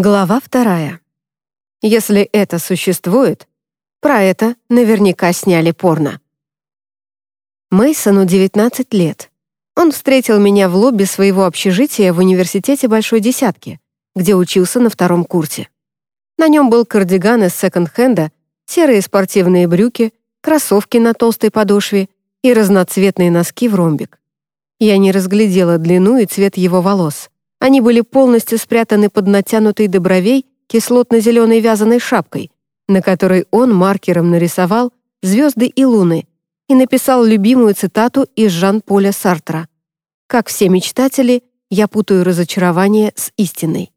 Глава вторая. Если это существует, про это наверняка сняли порно. Мейсону 19 лет. Он встретил меня в лобби своего общежития в университете Большой Десятки, где учился на втором курсе. На нем был кардиган из секонд-хенда, серые спортивные брюки, кроссовки на толстой подошве и разноцветные носки в ромбик. Я не разглядела длину и цвет его волос — они были полностью спрятаны под натянутой до бровей кислотно-зеленой вязаной шапкой, на которой он маркером нарисовал звезды и луны и написал любимую цитату из Жан-Поля Сартра. «Как все мечтатели, я путаю разочарование с истиной».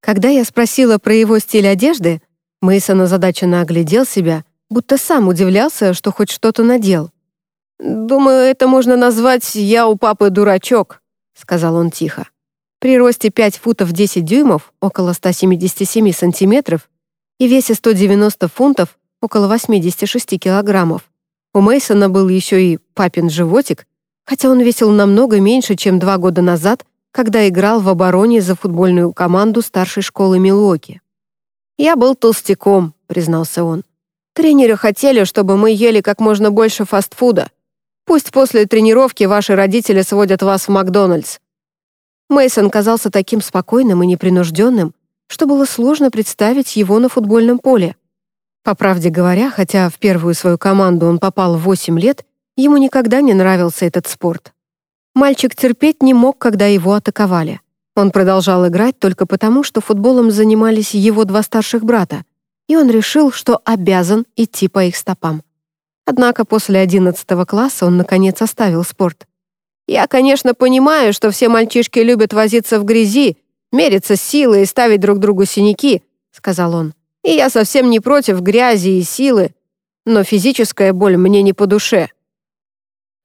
Когда я спросила про его стиль одежды, Мейсон озадаченно оглядел себя, будто сам удивлялся, что хоть что-то надел. «Думаю, это можно назвать «я у папы дурачок», — сказал он тихо. При росте 5 футов 10 дюймов, около 177 сантиметров, и весе 190 фунтов, около 86 килограммов, у Мейсона был еще и папин животик, хотя он весил намного меньше, чем два года назад, когда играл в обороне за футбольную команду старшей школы Милуоки. «Я был толстяком», — признался он. «Тренеры хотели, чтобы мы ели как можно больше фастфуда. Пусть после тренировки ваши родители сводят вас в Макдональдс. Мейсон казался таким спокойным и непринужденным, что было сложно представить его на футбольном поле. По правде говоря, хотя в первую свою команду он попал в 8 лет, ему никогда не нравился этот спорт. Мальчик терпеть не мог, когда его атаковали. Он продолжал играть только потому, что футболом занимались его два старших брата, и он решил, что обязан идти по их стопам. Однако после 11 класса он, наконец, оставил спорт. Я, конечно, понимаю, что все мальчишки любят возиться в грязи, мериться силой и ставить друг другу синяки», — сказал он. «И я совсем не против грязи и силы, но физическая боль мне не по душе».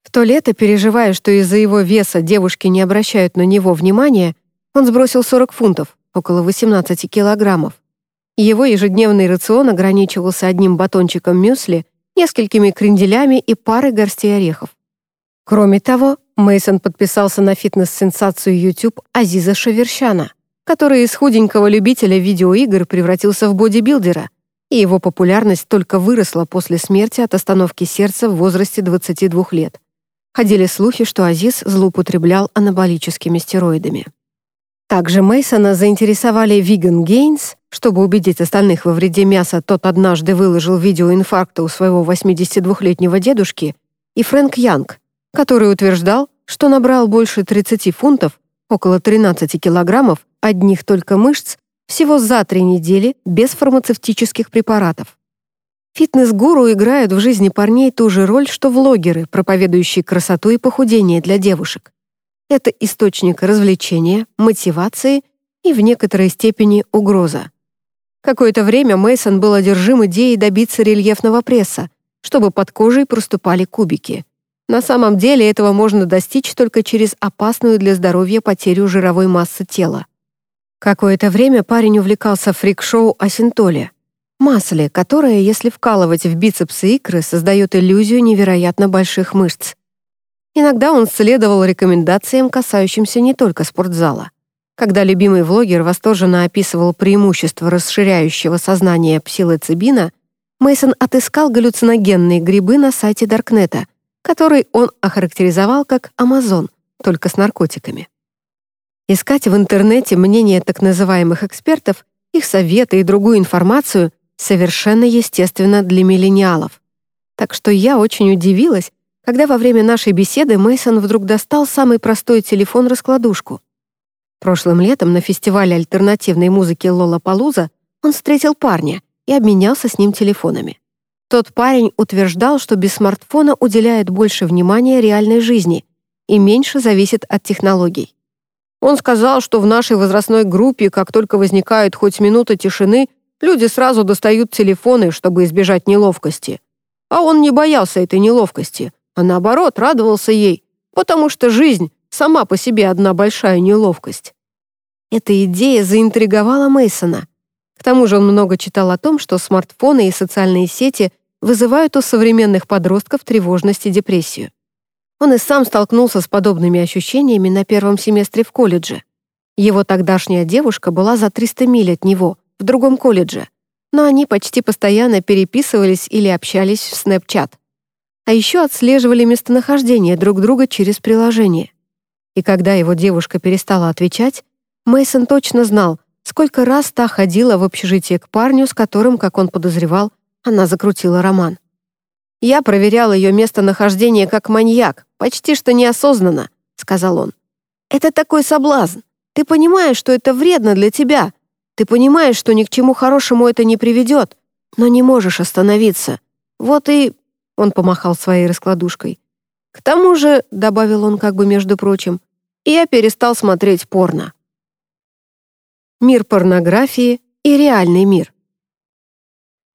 В то лето, переживая, что из-за его веса девушки не обращают на него внимания, он сбросил 40 фунтов, около 18 килограммов. Его ежедневный рацион ограничивался одним батончиком мюсли, несколькими кренделями и парой горстей орехов. Кроме того, Мейсон подписался на фитнес-сенсацию YouTube Азиза Шаверщана, который из худенького любителя видеоигр превратился в бодибилдера, и его популярность только выросла после смерти от остановки сердца в возрасте 22 лет. Ходили слухи, что Азиз злоупотреблял анаболическими стероидами. Также Мейсона заинтересовали Vegan Gains, чтобы убедить остальных во вреде мяса, тот однажды выложил видео инфаркта у своего 82-летнего дедушки, и Фрэнк Янг, который утверждал, что набрал больше 30 фунтов, около 13 килограммов, одних только мышц, всего за три недели без фармацевтических препаратов. Фитнес-гуру играют в жизни парней ту же роль, что влогеры, проповедующие красоту и похудение для девушек. Это источник развлечения, мотивации и в некоторой степени угроза. Какое-то время Мейсон был одержим идеей добиться рельефного пресса, чтобы под кожей проступали кубики. На самом деле этого можно достичь только через опасную для здоровья потерю жировой массы тела. Какое-то время парень увлекался фрик-шоу о синтоле, масле, которое, если вкалывать в бицепсы икры, создает иллюзию невероятно больших мышц. Иногда он следовал рекомендациям, касающимся не только спортзала. Когда любимый влогер восторженно описывал преимущества расширяющего сознания псилоцибина, Мейсон отыскал галлюциногенные грибы на сайте Даркнета — который он охарактеризовал как «Амазон», только с наркотиками. Искать в интернете мнения так называемых экспертов, их советы и другую информацию совершенно естественно для миллениалов. Так что я очень удивилась, когда во время нашей беседы Мейсон вдруг достал самый простой телефон-раскладушку. Прошлым летом на фестивале альтернативной музыки Лола Палуза он встретил парня и обменялся с ним телефонами. Тот парень утверждал, что без смартфона уделяет больше внимания реальной жизни и меньше зависит от технологий. Он сказал, что в нашей возрастной группе, как только возникает хоть минута тишины, люди сразу достают телефоны, чтобы избежать неловкости. А он не боялся этой неловкости, а наоборот радовался ей, потому что жизнь сама по себе одна большая неловкость. Эта идея заинтриговала Мейсона. К тому же он много читал о том, что смартфоны и социальные сети вызывают у современных подростков тревожность и депрессию. Он и сам столкнулся с подобными ощущениями на первом семестре в колледже. Его тогдашняя девушка была за 300 миль от него, в другом колледже, но они почти постоянно переписывались или общались в Snapchat. А еще отслеживали местонахождение друг друга через приложение. И когда его девушка перестала отвечать, Мейсон точно знал, сколько раз та ходила в общежитие к парню, с которым, как он подозревал, она закрутила роман. «Я проверял ее местонахождение как маньяк, почти что неосознанно», — сказал он. «Это такой соблазн. Ты понимаешь, что это вредно для тебя. Ты понимаешь, что ни к чему хорошему это не приведет, но не можешь остановиться. Вот и...» — он помахал своей раскладушкой. «К тому же», — добавил он как бы между прочим, «я перестал смотреть порно». Мир порнографии и реальный мир.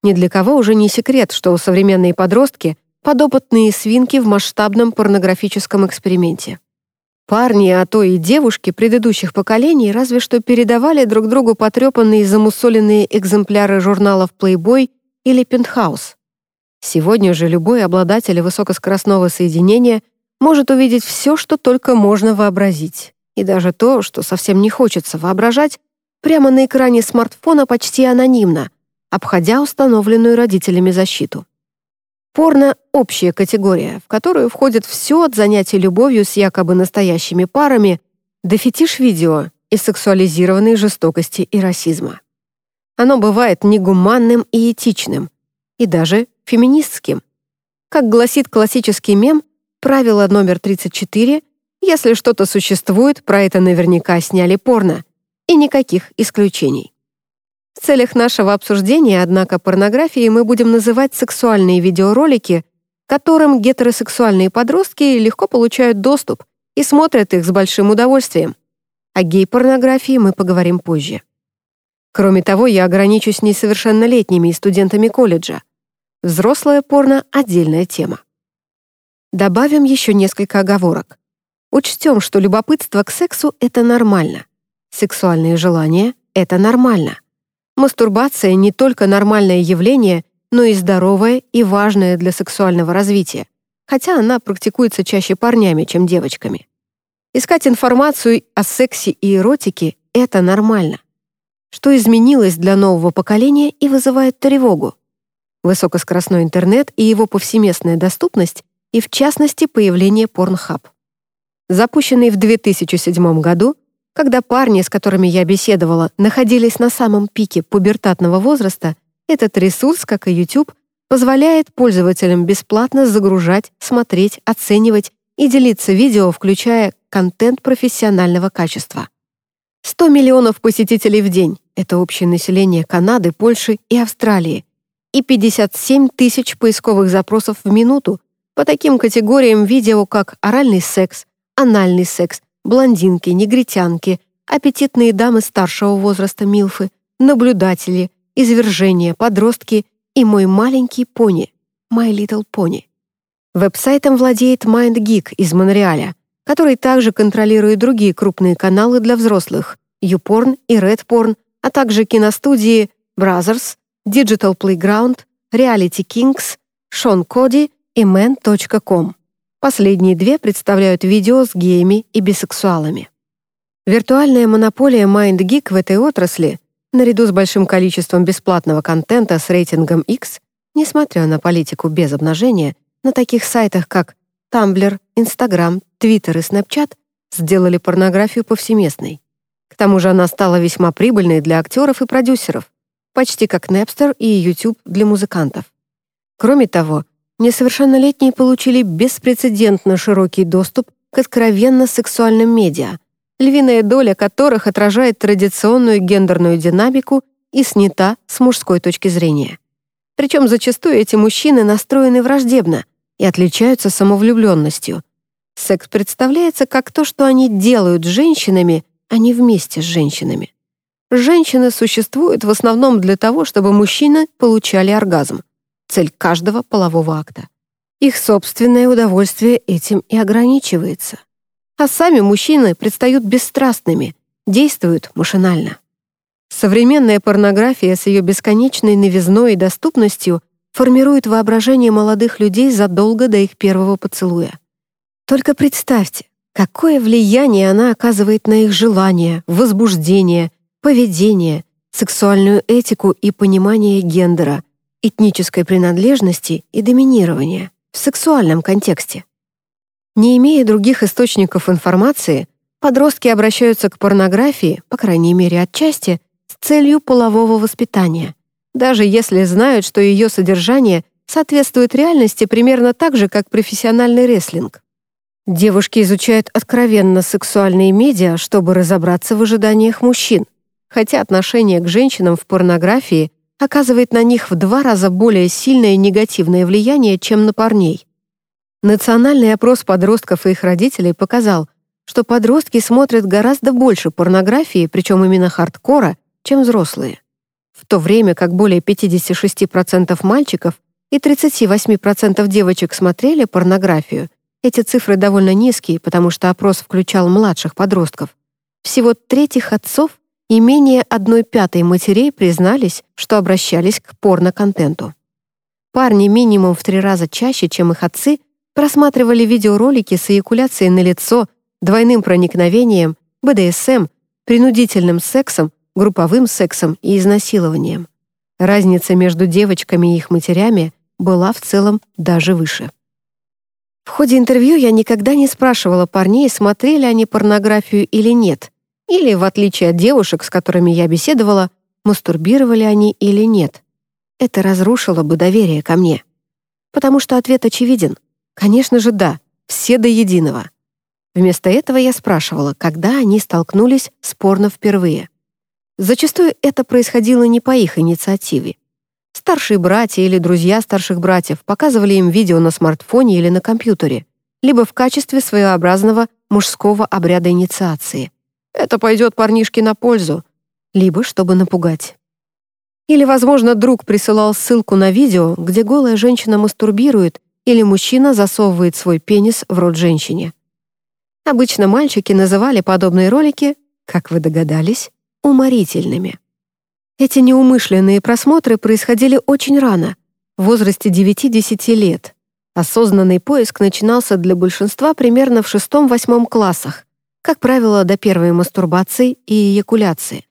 Ни для кого уже не секрет, что современные подростки — подопытные свинки в масштабном порнографическом эксперименте. Парни, а то и девушки предыдущих поколений разве что передавали друг другу потрепанные замусоленные экземпляры журналов Playboy или Penthouse. Сегодня же любой обладатель высокоскоростного соединения может увидеть все, что только можно вообразить. И даже то, что совсем не хочется воображать, прямо на экране смартфона почти анонимно, обходя установленную родителями защиту. Порно — общая категория, в которую входит все от занятий любовью с якобы настоящими парами до фетиш-видео и сексуализированной жестокости и расизма. Оно бывает негуманным и этичным, и даже феминистским. Как гласит классический мем, правило номер 34 «Если что-то существует, про это наверняка сняли порно», и никаких исключений. В целях нашего обсуждения, однако, порнографией мы будем называть сексуальные видеоролики, которым гетеросексуальные подростки легко получают доступ и смотрят их с большим удовольствием. О гей-порнографии мы поговорим позже. Кроме того, я ограничусь несовершеннолетними и студентами колледжа. Взрослое порно — отдельная тема. Добавим еще несколько оговорок. Учтем, что любопытство к сексу — это нормально. Сексуальные желания — это нормально. Мастурбация не только нормальное явление, но и здоровое и важное для сексуального развития, хотя она практикуется чаще парнями, чем девочками. Искать информацию о сексе и эротике — это нормально. Что изменилось для нового поколения и вызывает тревогу? Высокоскоростной интернет и его повсеместная доступность и, в частности, появление Pornhub. Запущенный в 2007 году, когда парни, с которыми я беседовала, находились на самом пике пубертатного возраста, этот ресурс, как и YouTube, позволяет пользователям бесплатно загружать, смотреть, оценивать и делиться видео, включая контент профессионального качества. 100 миллионов посетителей в день — это общее население Канады, Польши и Австралии, и 57 тысяч поисковых запросов в минуту по таким категориям видео, как оральный секс, анальный секс, блондинки, негритянки, аппетитные дамы старшего возраста Милфы, наблюдатели, извержения, подростки и мой маленький пони, My Little Pony. Веб-сайтом владеет MindGeek из Монреаля, который также контролирует другие крупные каналы для взрослых YouPorn и RedPorn, а также киностудии Brothers, Digital Playground, Reality Kings, Sean Cody и Man.com. Последние две представляют видео с геями и бисексуалами. Виртуальная монополия MindGeek в этой отрасли, наряду с большим количеством бесплатного контента с рейтингом X, несмотря на политику без обнажения, на таких сайтах, как Tumblr, Instagram, Twitter и Snapchat, сделали порнографию повсеместной. К тому же она стала весьма прибыльной для актеров и продюсеров, почти как Napster и YouTube для музыкантов. Кроме того, несовершеннолетние получили беспрецедентно широкий доступ к откровенно сексуальным медиа, львиная доля которых отражает традиционную гендерную динамику и снята с мужской точки зрения. Причем зачастую эти мужчины настроены враждебно и отличаются самовлюбленностью. Секс представляется как то, что они делают с женщинами, а не вместе с женщинами. Женщины существуют в основном для того, чтобы мужчины получали оргазм цель каждого полового акта. Их собственное удовольствие этим и ограничивается. А сами мужчины предстают бесстрастными, действуют машинально. Современная порнография с ее бесконечной новизной и доступностью формирует воображение молодых людей задолго до их первого поцелуя. Только представьте, Какое влияние она оказывает на их желания, возбуждение, поведение, сексуальную этику и понимание гендера, этнической принадлежности и доминирования в сексуальном контексте. Не имея других источников информации, подростки обращаются к порнографии, по крайней мере отчасти, с целью полового воспитания, даже если знают, что ее содержание соответствует реальности примерно так же, как профессиональный рестлинг. Девушки изучают откровенно сексуальные медиа, чтобы разобраться в ожиданиях мужчин, хотя отношение к женщинам в порнографии оказывает на них в два раза более сильное негативное влияние, чем на парней. Национальный опрос подростков и их родителей показал, что подростки смотрят гораздо больше порнографии, причем именно хардкора, чем взрослые. В то время как более 56% мальчиков и 38% девочек смотрели порнографию, эти цифры довольно низкие, потому что опрос включал младших подростков. Всего третьих отцов и менее одной пятой матерей признались, что обращались к порно-контенту. Парни минимум в три раза чаще, чем их отцы, просматривали видеоролики с эякуляцией на лицо, двойным проникновением, БДСМ, принудительным сексом, групповым сексом и изнасилованием. Разница между девочками и их матерями была в целом даже выше. В ходе интервью я никогда не спрашивала парней, смотрели они порнографию или нет, или, в отличие от девушек, с которыми я беседовала, мастурбировали они или нет. Это разрушило бы доверие ко мне. Потому что ответ очевиден. Конечно же, да, все до единого. Вместо этого я спрашивала, когда они столкнулись с порно впервые. Зачастую это происходило не по их инициативе. Старшие братья или друзья старших братьев показывали им видео на смартфоне или на компьютере, либо в качестве своеобразного мужского обряда инициации. Это пойдет парнишке на пользу, либо чтобы напугать. Или, возможно, друг присылал ссылку на видео, где голая женщина мастурбирует или мужчина засовывает свой пенис в рот женщине. Обычно мальчики называли подобные ролики, как вы догадались, уморительными. Эти неумышленные просмотры происходили очень рано, в возрасте 9-10 лет. Осознанный поиск начинался для большинства примерно в шестом-восьмом классах, как правило, до первой мастурбации и эякуляции.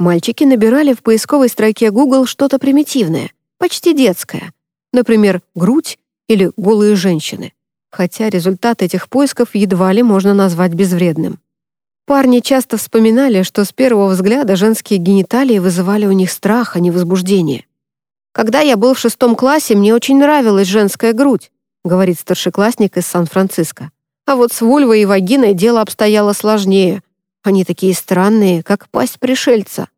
Мальчики набирали в поисковой строке Google что-то примитивное, почти детское, например, грудь или голые женщины, хотя результат этих поисков едва ли можно назвать безвредным. Парни часто вспоминали, что с первого взгляда женские гениталии вызывали у них страх, а не возбуждение. «Когда я был в шестом классе, мне очень нравилась женская грудь», говорит старшеклассник из Сан-Франциско. «А вот с вульвой и вагиной дело обстояло сложнее. Они такие странные, как пасть пришельца».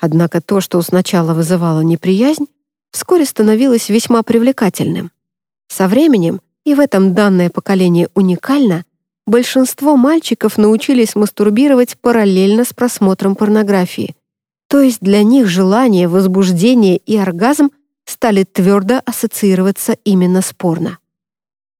Однако то, что сначала вызывало неприязнь, вскоре становилось весьма привлекательным. Со временем, и в этом данное поколение уникально, большинство мальчиков научились мастурбировать параллельно с просмотром порнографии. То есть для них желание, возбуждение и оргазм стали твердо ассоциироваться именно с порно.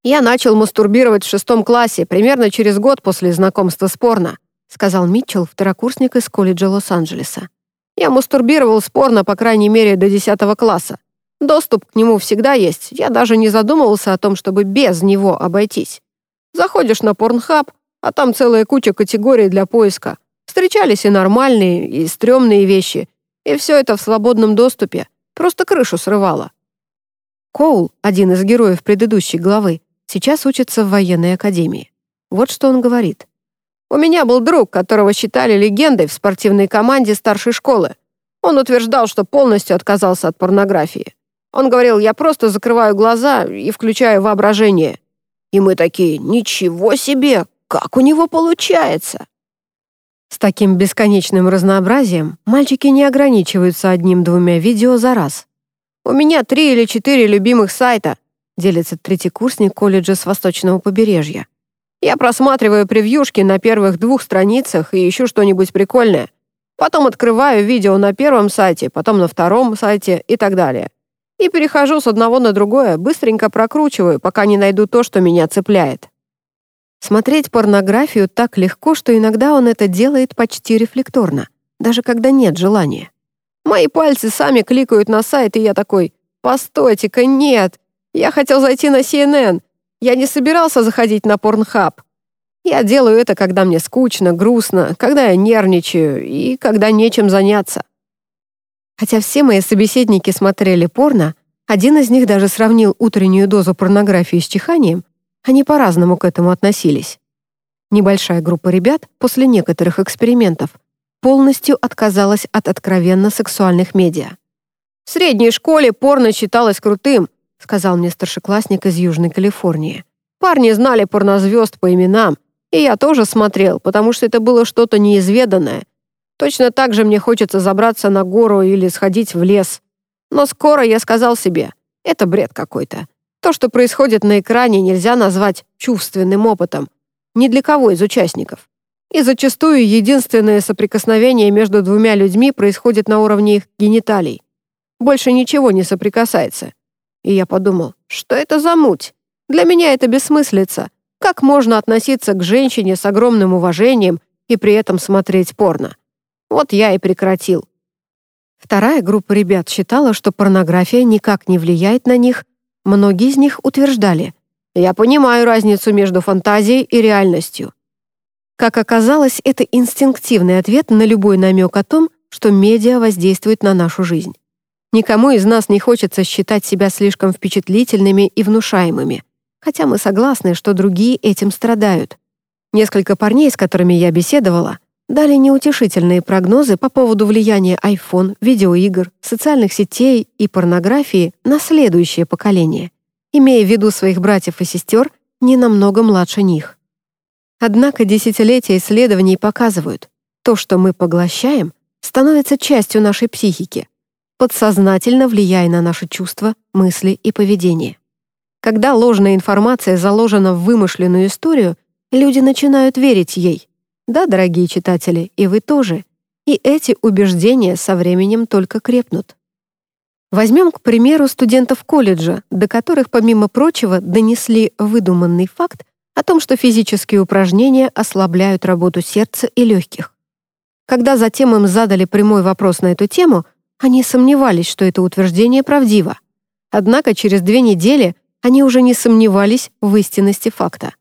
«Я начал мастурбировать в шестом классе, примерно через год после знакомства с порно», сказал Митчелл, второкурсник из колледжа Лос-Анджелеса. «Я мастурбировал с порно, по крайней мере, до десятого класса. Доступ к нему всегда есть, я даже не задумывался о том, чтобы без него обойтись. Заходишь на Pornhub, а там целая куча категорий для поиска. Встречались и нормальные, и стрёмные вещи. И все это в свободном доступе. Просто крышу срывало. Коул, один из героев предыдущей главы, сейчас учится в военной академии. Вот что он говорит. «У меня был друг, которого считали легендой в спортивной команде старшей школы. Он утверждал, что полностью отказался от порнографии. Он говорил, я просто закрываю глаза и включаю воображение. И мы такие, ничего себе, как у него получается? С таким бесконечным разнообразием мальчики не ограничиваются одним-двумя видео за раз. «У меня три или четыре любимых сайта», делится третьекурсник колледжа с Восточного побережья. «Я просматриваю превьюшки на первых двух страницах и ищу что-нибудь прикольное. Потом открываю видео на первом сайте, потом на втором сайте и так далее. И перехожу с одного на другое, быстренько прокручиваю, пока не найду то, что меня цепляет. Смотреть порнографию так легко, что иногда он это делает почти рефлекторно, даже когда нет желания. Мои пальцы сами кликают на сайт, и я такой «Постойте-ка, нет! Я хотел зайти на CNN. Я не собирался заходить на Pornhub». Я делаю это, когда мне скучно, грустно, когда я нервничаю и когда нечем заняться. Хотя все мои собеседники смотрели порно, один из них даже сравнил утреннюю дозу порнографии с чиханием, они по-разному к этому относились. Небольшая группа ребят после некоторых экспериментов полностью отказалась от откровенно сексуальных медиа. «В средней школе порно считалось крутым», сказал мне старшеклассник из Южной Калифорнии. «Парни знали порнозвезд по именам, и я тоже смотрел, потому что это было что-то неизведанное. Точно так же мне хочется забраться на гору или сходить в лес. Но скоро я сказал себе, это бред какой-то. То, что происходит на экране, нельзя назвать чувственным опытом. Ни для кого из участников. И зачастую единственное соприкосновение между двумя людьми происходит на уровне их гениталий. Больше ничего не соприкасается. И я подумал, что это за муть? Для меня это бессмыслица. Как можно относиться к женщине с огромным уважением и при этом смотреть порно? Вот я и прекратил. Вторая группа ребят считала, что порнография никак не влияет на них Многие из них утверждали, «Я понимаю разницу между фантазией и реальностью». Как оказалось, это инстинктивный ответ на любой намек о том, что медиа воздействует на нашу жизнь. Никому из нас не хочется считать себя слишком впечатлительными и внушаемыми, хотя мы согласны, что другие этим страдают. Несколько парней, с которыми я беседовала, дали неутешительные прогнозы по поводу влияния iPhone, видеоигр, социальных сетей и порнографии на следующее поколение, имея в виду своих братьев и сестер не намного младше них. Однако десятилетия исследований показывают, то, что мы поглощаем, становится частью нашей психики, подсознательно влияя на наши чувства, мысли и поведение. Когда ложная информация заложена в вымышленную историю, люди начинают верить ей, да, дорогие читатели, и вы тоже. И эти убеждения со временем только крепнут. Возьмем, к примеру, студентов колледжа, до которых, помимо прочего, донесли выдуманный факт о том, что физические упражнения ослабляют работу сердца и легких. Когда затем им задали прямой вопрос на эту тему, они сомневались, что это утверждение правдиво. Однако через две недели они уже не сомневались в истинности факта.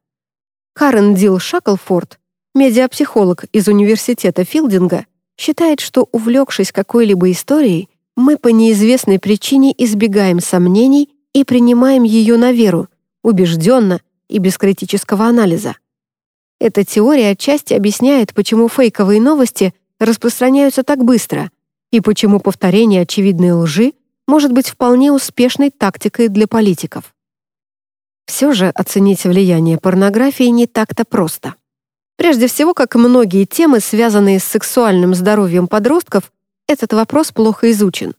Карен Дил Шаклфорд Медиапсихолог из университета Филдинга считает, что, увлекшись какой-либо историей, мы по неизвестной причине избегаем сомнений и принимаем ее на веру, убежденно и без критического анализа. Эта теория отчасти объясняет, почему фейковые новости распространяются так быстро и почему повторение очевидной лжи может быть вполне успешной тактикой для политиков. Все же оценить влияние порнографии не так-то просто. Прежде всего, как и многие темы, связанные с сексуальным здоровьем подростков, этот вопрос плохо изучен.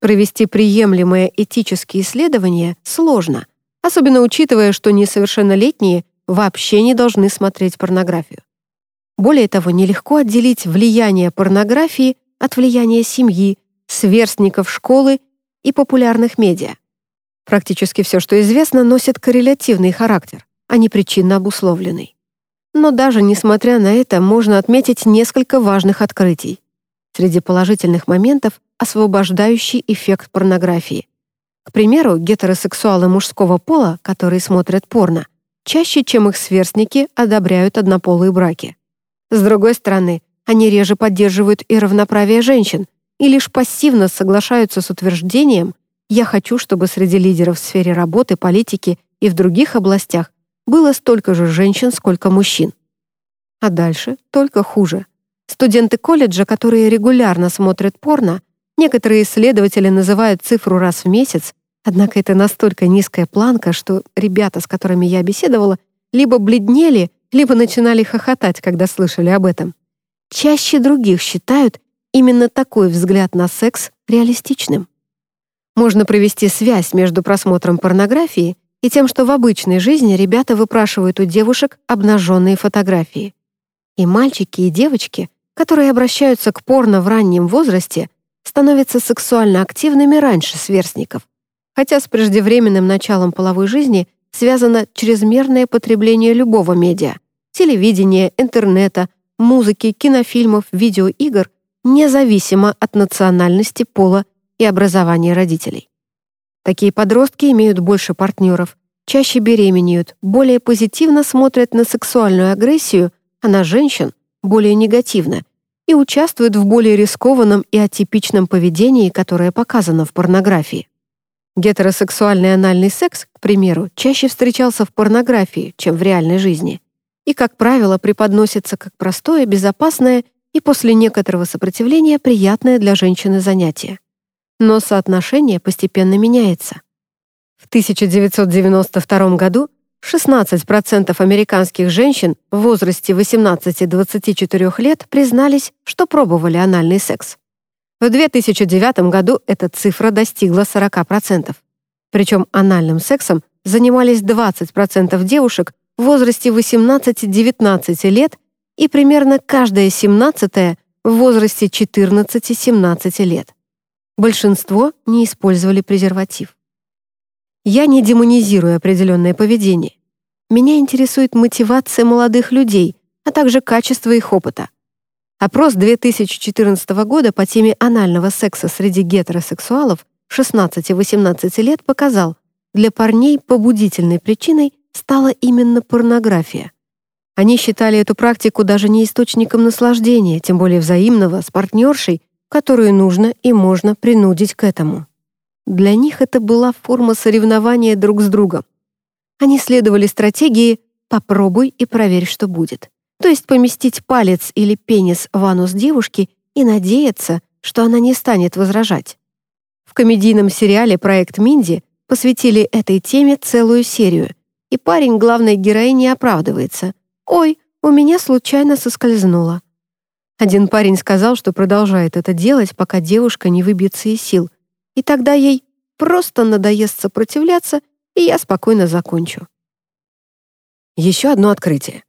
Провести приемлемое этические исследования сложно, особенно учитывая, что несовершеннолетние вообще не должны смотреть порнографию. Более того, нелегко отделить влияние порнографии от влияния семьи, сверстников школы и популярных медиа. Практически все, что известно, носит коррелятивный характер, а не причинно обусловленный. Но даже несмотря на это, можно отметить несколько важных открытий. Среди положительных моментов — освобождающий эффект порнографии. К примеру, гетеросексуалы мужского пола, которые смотрят порно, чаще, чем их сверстники, одобряют однополые браки. С другой стороны, они реже поддерживают и равноправие женщин, и лишь пассивно соглашаются с утверждением «я хочу, чтобы среди лидеров в сфере работы, политики и в других областях было столько же женщин, сколько мужчин. А дальше только хуже. Студенты колледжа, которые регулярно смотрят порно, некоторые исследователи называют цифру раз в месяц, однако это настолько низкая планка, что ребята, с которыми я беседовала, либо бледнели, либо начинали хохотать, когда слышали об этом. Чаще других считают именно такой взгляд на секс реалистичным. Можно провести связь между просмотром порнографии и тем, что в обычной жизни ребята выпрашивают у девушек обнаженные фотографии. И мальчики, и девочки, которые обращаются к порно в раннем возрасте, становятся сексуально активными раньше сверстников, хотя с преждевременным началом половой жизни связано чрезмерное потребление любого медиа — телевидения, интернета, музыки, кинофильмов, видеоигр, независимо от национальности, пола и образования родителей. Такие подростки имеют больше партнеров, чаще беременеют, более позитивно смотрят на сексуальную агрессию, а на женщин — более негативно, и участвуют в более рискованном и атипичном поведении, которое показано в порнографии. Гетеросексуальный анальный секс, к примеру, чаще встречался в порнографии, чем в реальной жизни, и, как правило, преподносится как простое, безопасное и после некоторого сопротивления приятное для женщины занятие. Но соотношение постепенно меняется. В 1992 году 16% американских женщин в возрасте 18-24 лет признались, что пробовали анальный секс. В 2009 году эта цифра достигла 40%. Причем анальным сексом занимались 20% девушек в возрасте 18-19 лет и примерно каждая 17 в возрасте 14-17 лет. Большинство не использовали презерватив. Я не демонизирую определенное поведение. Меня интересует мотивация молодых людей, а также качество их опыта. Опрос 2014 года по теме анального секса среди гетеросексуалов 16-18 лет показал, для парней побудительной причиной стала именно порнография. Они считали эту практику даже не источником наслаждения, тем более взаимного, с партнершей, которую нужно и можно принудить к этому. Для них это была форма соревнования друг с другом. Они следовали стратегии «попробуй и проверь, что будет». То есть поместить палец или пенис в анус девушки и надеяться, что она не станет возражать. В комедийном сериале «Проект Минди» посвятили этой теме целую серию, и парень главной героини оправдывается. «Ой, у меня случайно соскользнуло». Один парень сказал, что продолжает это делать, пока девушка не выбьется из сил, и тогда ей просто надоест сопротивляться, и я спокойно закончу. Еще одно открытие.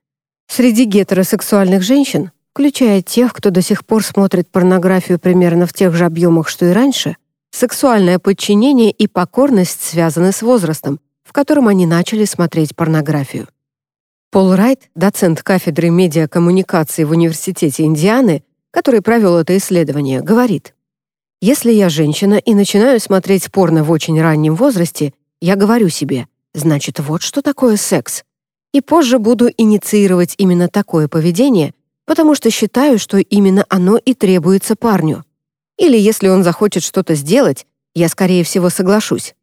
Среди гетеросексуальных женщин, включая тех, кто до сих пор смотрит порнографию примерно в тех же объемах, что и раньше, сексуальное подчинение и покорность связаны с возрастом, котором они начали смотреть порнографию. Пол Райт, доцент кафедры медиакоммуникации в Университете Индианы, который провел это исследование, говорит, если я женщина и начинаю смотреть порно в очень раннем возрасте, я говорю себе, значит, вот что такое секс. И позже буду инициировать именно такое поведение, потому что считаю, что именно оно и требуется парню. Или если он захочет что-то сделать, я, скорее всего, соглашусь.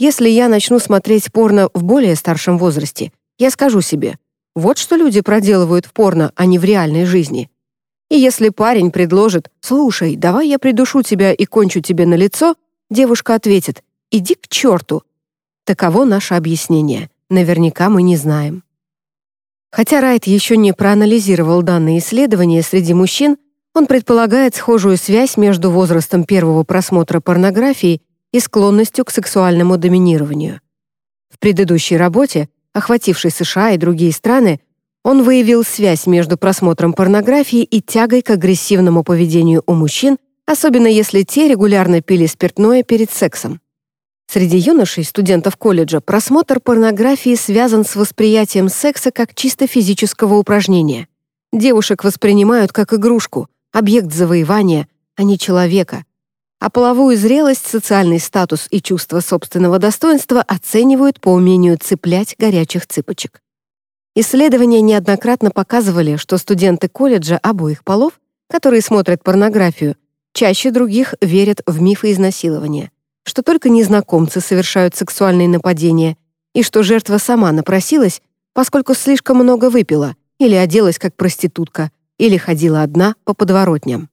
Если я начну смотреть порно в более старшем возрасте, я скажу себе, вот что люди проделывают в порно, а не в реальной жизни. И если парень предложит «Слушай, давай я придушу тебя и кончу тебе на лицо», девушка ответит «Иди к черту». Таково наше объяснение. Наверняка мы не знаем. Хотя Райт еще не проанализировал данные исследования среди мужчин, он предполагает схожую связь между возрастом первого просмотра порнографии и склонностью к сексуальному доминированию. В предыдущей работе, охватившей США и другие страны, он выявил связь между просмотром порнографии и тягой к агрессивному поведению у мужчин, особенно если те регулярно пили спиртное перед сексом. Среди юношей, студентов колледжа, просмотр порнографии связан с восприятием секса как чисто физического упражнения. Девушек воспринимают как игрушку, объект завоевания, а не человека. А половую зрелость, социальный статус и чувство собственного достоинства оценивают по умению цеплять горячих цыпочек. Исследования неоднократно показывали, что студенты колледжа обоих полов, которые смотрят порнографию, чаще других верят в мифы изнасилования, что только незнакомцы совершают сексуальные нападения и что жертва сама напросилась, поскольку слишком много выпила или оделась как проститутка, или ходила одна по подворотням.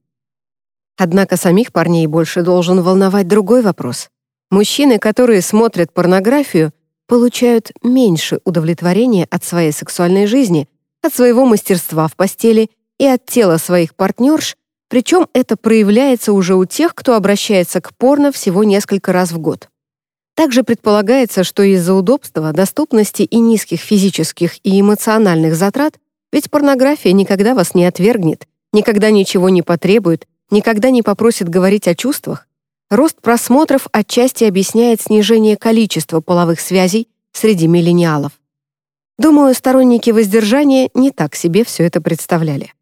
Однако самих парней больше должен волновать другой вопрос. Мужчины, которые смотрят порнографию, получают меньше удовлетворения от своей сексуальной жизни, от своего мастерства в постели и от тела своих партнерш, причем это проявляется уже у тех, кто обращается к порно всего несколько раз в год. Также предполагается, что из-за удобства, доступности и низких физических и эмоциональных затрат, ведь порнография никогда вас не отвергнет, никогда ничего не потребует, никогда не попросит говорить о чувствах, Рост просмотров отчасти объясняет снижение количества половых связей среди миллениалов. Думаю, сторонники воздержания не так себе все это представляли.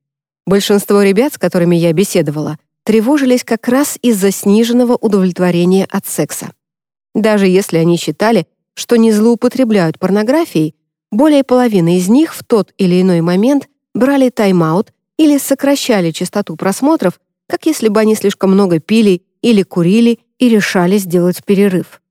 Большинство ребят, с которыми я беседовала, тревожились как раз из-за сниженного удовлетворения от секса. Даже если они считали, что не злоупотребляют порнографией, более половины из них в тот или иной момент брали тайм-аут или сокращали частоту просмотров, как если бы они слишком много пили или курили и решали сделать перерыв.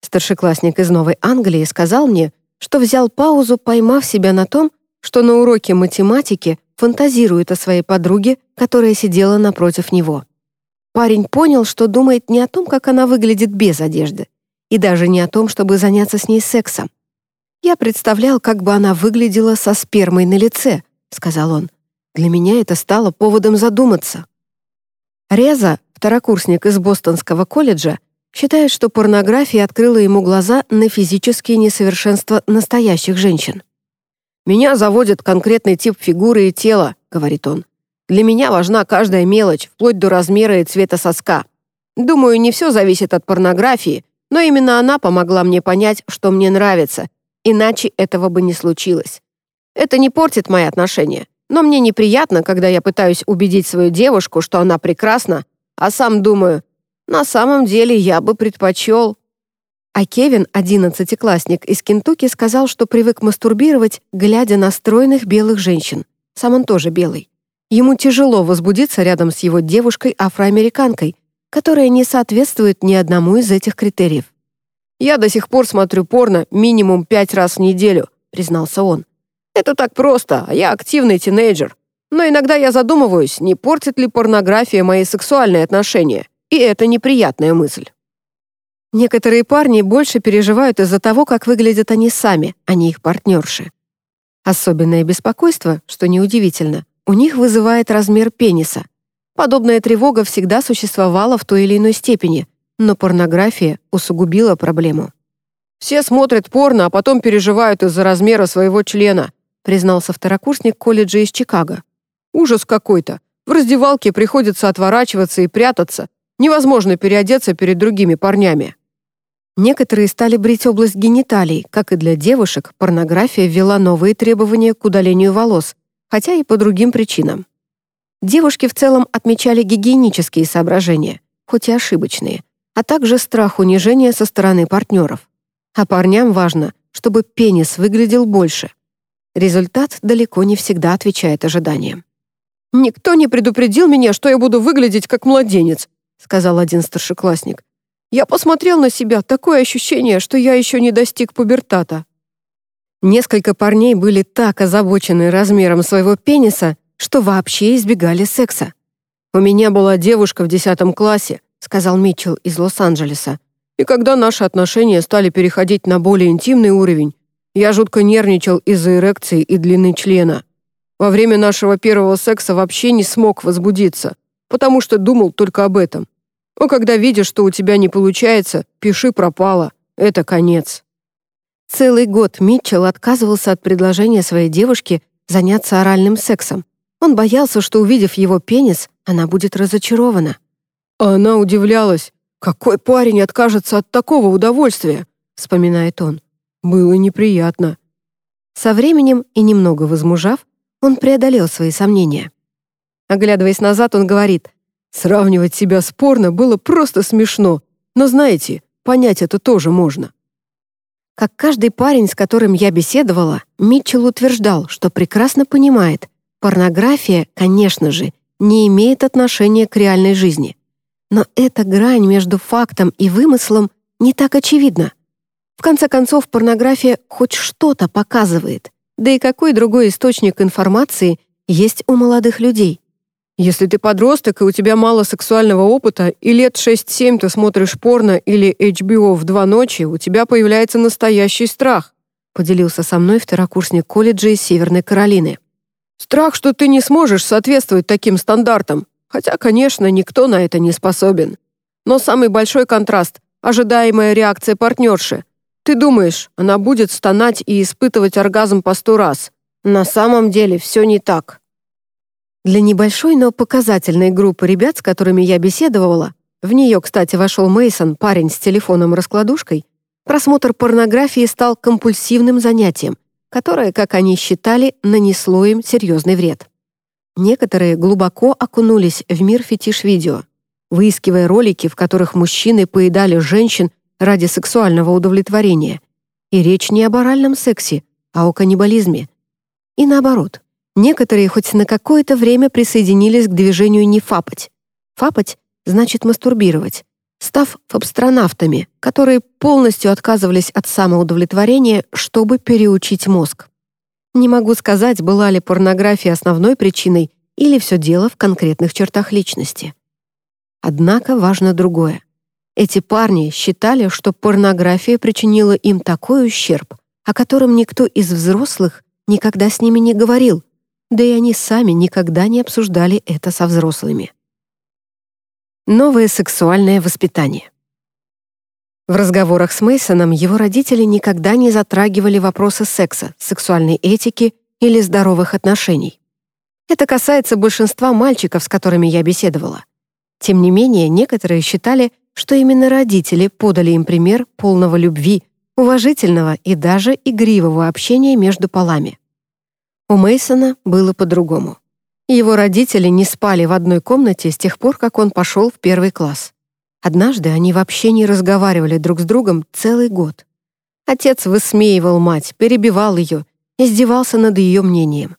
Старшеклассник из Новой Англии сказал мне, что взял паузу, поймав себя на том, что на уроке математики фантазирует о своей подруге, которая сидела напротив него. Парень понял, что думает не о том, как она выглядит без одежды, и даже не о том, чтобы заняться с ней сексом. «Я представлял, как бы она выглядела со спермой на лице», — сказал он. «Для меня это стало поводом задуматься». Реза, второкурсник из Бостонского колледжа, считает, что порнография открыла ему глаза на физические несовершенства настоящих женщин. «Меня заводит конкретный тип фигуры и тела», — говорит он. «Для меня важна каждая мелочь, вплоть до размера и цвета соска. Думаю, не все зависит от порнографии, но именно она помогла мне понять, что мне нравится, иначе этого бы не случилось. Это не портит мои отношения, но мне неприятно, когда я пытаюсь убедить свою девушку, что она прекрасна, а сам думаю, на самом деле я бы предпочел... А Кевин, одиннадцатиклассник из Кентукки, сказал, что привык мастурбировать, глядя на стройных белых женщин. Сам он тоже белый. Ему тяжело возбудиться рядом с его девушкой-афроамериканкой, которая не соответствует ни одному из этих критериев. «Я до сих пор смотрю порно минимум пять раз в неделю», признался он. «Это так просто, а я активный тинейджер. Но иногда я задумываюсь, не портит ли порнография мои сексуальные отношения. И это неприятная мысль». Некоторые парни больше переживают из-за того, как выглядят они сами, а не их партнерши. Особенное беспокойство, что неудивительно, у них вызывает размер пениса. Подобная тревога всегда существовала в той или иной степени, но порнография усугубила проблему. «Все смотрят порно, а потом переживают из-за размера своего члена», признался второкурсник колледжа из Чикаго. «Ужас какой-то. В раздевалке приходится отворачиваться и прятаться. Невозможно переодеться перед другими парнями». Некоторые стали брить область гениталий, как и для девушек, порнография ввела новые требования к удалению волос, хотя и по другим причинам. Девушки в целом отмечали гигиенические соображения, хоть и ошибочные, а также страх унижения со стороны партнеров. А парням важно, чтобы пенис выглядел больше. Результат далеко не всегда отвечает ожиданиям. «Никто не предупредил меня, что я буду выглядеть как младенец», сказал один старшеклассник. Я посмотрел на себя, такое ощущение, что я еще не достиг пубертата. Несколько парней были так озабочены размером своего пениса, что вообще избегали секса. «У меня была девушка в десятом классе», сказал Митчелл из Лос-Анджелеса. «И когда наши отношения стали переходить на более интимный уровень, я жутко нервничал из-за эрекции и длины члена. Во время нашего первого секса вообще не смог возбудиться, потому что думал только об этом. Но когда видишь, что у тебя не получается, пиши пропало. Это конец. Целый год Митчелл отказывался от предложения своей девушки заняться оральным сексом. Он боялся, что, увидев его пенис, она будет разочарована. А она удивлялась. «Какой парень откажется от такого удовольствия?» — вспоминает он. «Было неприятно». Со временем и немного возмужав, он преодолел свои сомнения. Оглядываясь назад, он говорит, Сравнивать себя с порно было просто смешно, но знаете, понять это тоже можно. Как каждый парень, с которым я беседовала, Митчелл утверждал, что прекрасно понимает, порнография, конечно же, не имеет отношения к реальной жизни. Но эта грань между фактом и вымыслом не так очевидна. В конце концов, порнография хоть что-то показывает. Да и какой другой источник информации есть у молодых людей? Если ты подросток, и у тебя мало сексуального опыта, и лет 6-7 ты смотришь порно или HBO в два ночи, у тебя появляется настоящий страх», поделился со мной второкурсник колледжа из Северной Каролины. «Страх, что ты не сможешь соответствовать таким стандартам, хотя, конечно, никто на это не способен. Но самый большой контраст — ожидаемая реакция партнерши. Ты думаешь, она будет стонать и испытывать оргазм по сто раз. На самом деле все не так». Для небольшой, но показательной группы ребят, с которыми я беседовала, в нее, кстати, вошел Мейсон, парень с телефоном-раскладушкой, просмотр порнографии стал компульсивным занятием, которое, как они считали, нанесло им серьезный вред. Некоторые глубоко окунулись в мир фетиш-видео, выискивая ролики, в которых мужчины поедали женщин ради сексуального удовлетворения И речь не об оральном сексе, а о каннибализме. И наоборот, некоторые хоть на какое-то время присоединились к движению «не фапать». Фапать значит мастурбировать, став фабстронавтами, которые полностью отказывались от самоудовлетворения, чтобы переучить мозг. Не могу сказать, была ли порнография основной причиной или все дело в конкретных чертах личности. Однако важно другое. Эти парни считали, что порнография причинила им такой ущерб, о котором никто из взрослых никогда с ними не говорил, да и они сами никогда не обсуждали это со взрослыми. Новое сексуальное воспитание. В разговорах с Мейсоном его родители никогда не затрагивали вопросы секса, сексуальной этики или здоровых отношений. Это касается большинства мальчиков, с которыми я беседовала. Тем не менее, некоторые считали, что именно родители подали им пример полного любви, уважительного и даже игривого общения между полами. У Мейсона было по-другому. Его родители не спали в одной комнате с тех пор, как он пошел в первый класс. Однажды они вообще не разговаривали друг с другом целый год. Отец высмеивал мать, перебивал ее, издевался над ее мнением.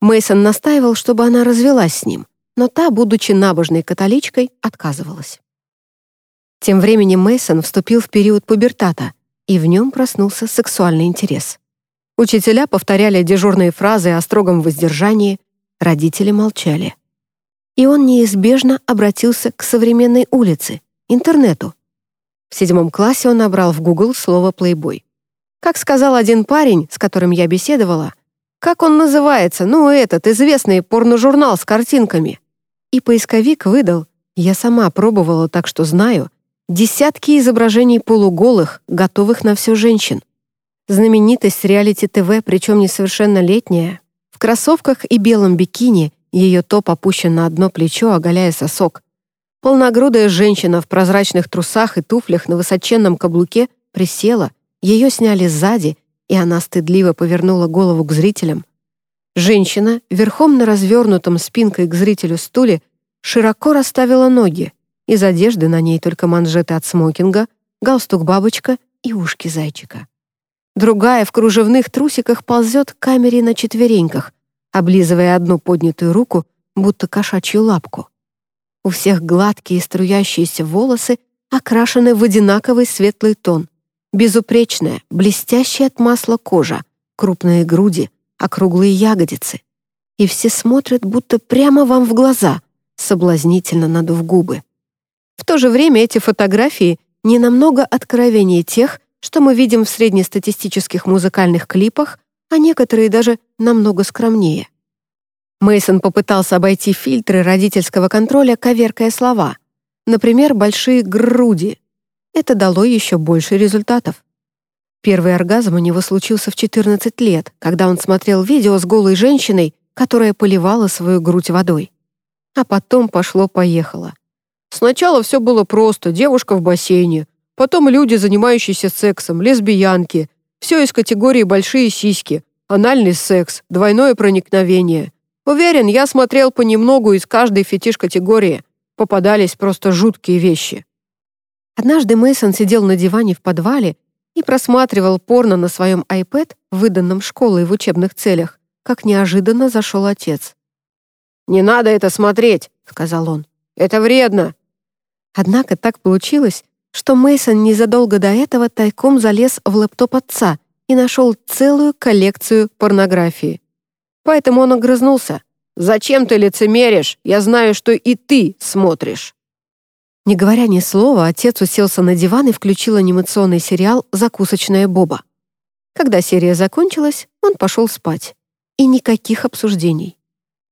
Мейсон настаивал, чтобы она развелась с ним, но та, будучи набожной католичкой, отказывалась. Тем временем Мейсон вступил в период пубертата, и в нем проснулся сексуальный интерес. Учителя повторяли дежурные фразы о строгом воздержании, родители молчали. И он неизбежно обратился к современной улице, интернету. В седьмом классе он набрал в Google слово «плейбой». Как сказал один парень, с которым я беседовала, как он называется, ну, этот известный порножурнал с картинками. И поисковик выдал, я сама пробовала, так что знаю, десятки изображений полуголых, готовых на все женщин. Знаменитость реалити-ТВ, причем несовершеннолетняя, в кроссовках и белом бикини, ее топ опущен на одно плечо, оголяя сосок, Полногрудая женщина в прозрачных трусах и туфлях на высоченном каблуке присела, ее сняли сзади, и она стыдливо повернула голову к зрителям. Женщина, верхом на развернутом спинкой к зрителю стуле, широко расставила ноги. Из одежды на ней только манжеты от смокинга, галстук-бабочка и ушки зайчика. Другая в кружевных трусиках ползет к камере на четвереньках, облизывая одну поднятую руку, будто кошачью лапку. У всех гладкие струящиеся волосы окрашены в одинаковый светлый тон. Безупречная, блестящая от масла кожа, крупные груди, округлые ягодицы. И все смотрят будто прямо вам в глаза, соблазнительно надув губы. В то же время эти фотографии не намного откровеннее тех, что мы видим в среднестатистических музыкальных клипах, а некоторые даже намного скромнее. Мейсон попытался обойти фильтры родительского контроля, коверкая слова. Например, большие груди. Это дало еще больше результатов. Первый оргазм у него случился в 14 лет, когда он смотрел видео с голой женщиной, которая поливала свою грудь водой. А потом пошло-поехало. Сначала все было просто, девушка в бассейне, потом люди, занимающиеся сексом, лесбиянки, все из категории «большие сиськи», анальный секс, двойное проникновение — Уверен, я смотрел понемногу из каждой фетиш-категории. Попадались просто жуткие вещи. Однажды Мейсон сидел на диване в подвале и просматривал порно на своем iPad, выданном школой в учебных целях, как неожиданно зашел отец. «Не надо это смотреть», — сказал он. «Это вредно». Однако так получилось, что Мейсон незадолго до этого тайком залез в лэптоп отца и нашел целую коллекцию порнографии. Поэтому он огрызнулся. «Зачем ты лицемеришь? Я знаю, что и ты смотришь». Не говоря ни слова, отец уселся на диван и включил анимационный сериал «Закусочная Боба». Когда серия закончилась, он пошел спать. И никаких обсуждений.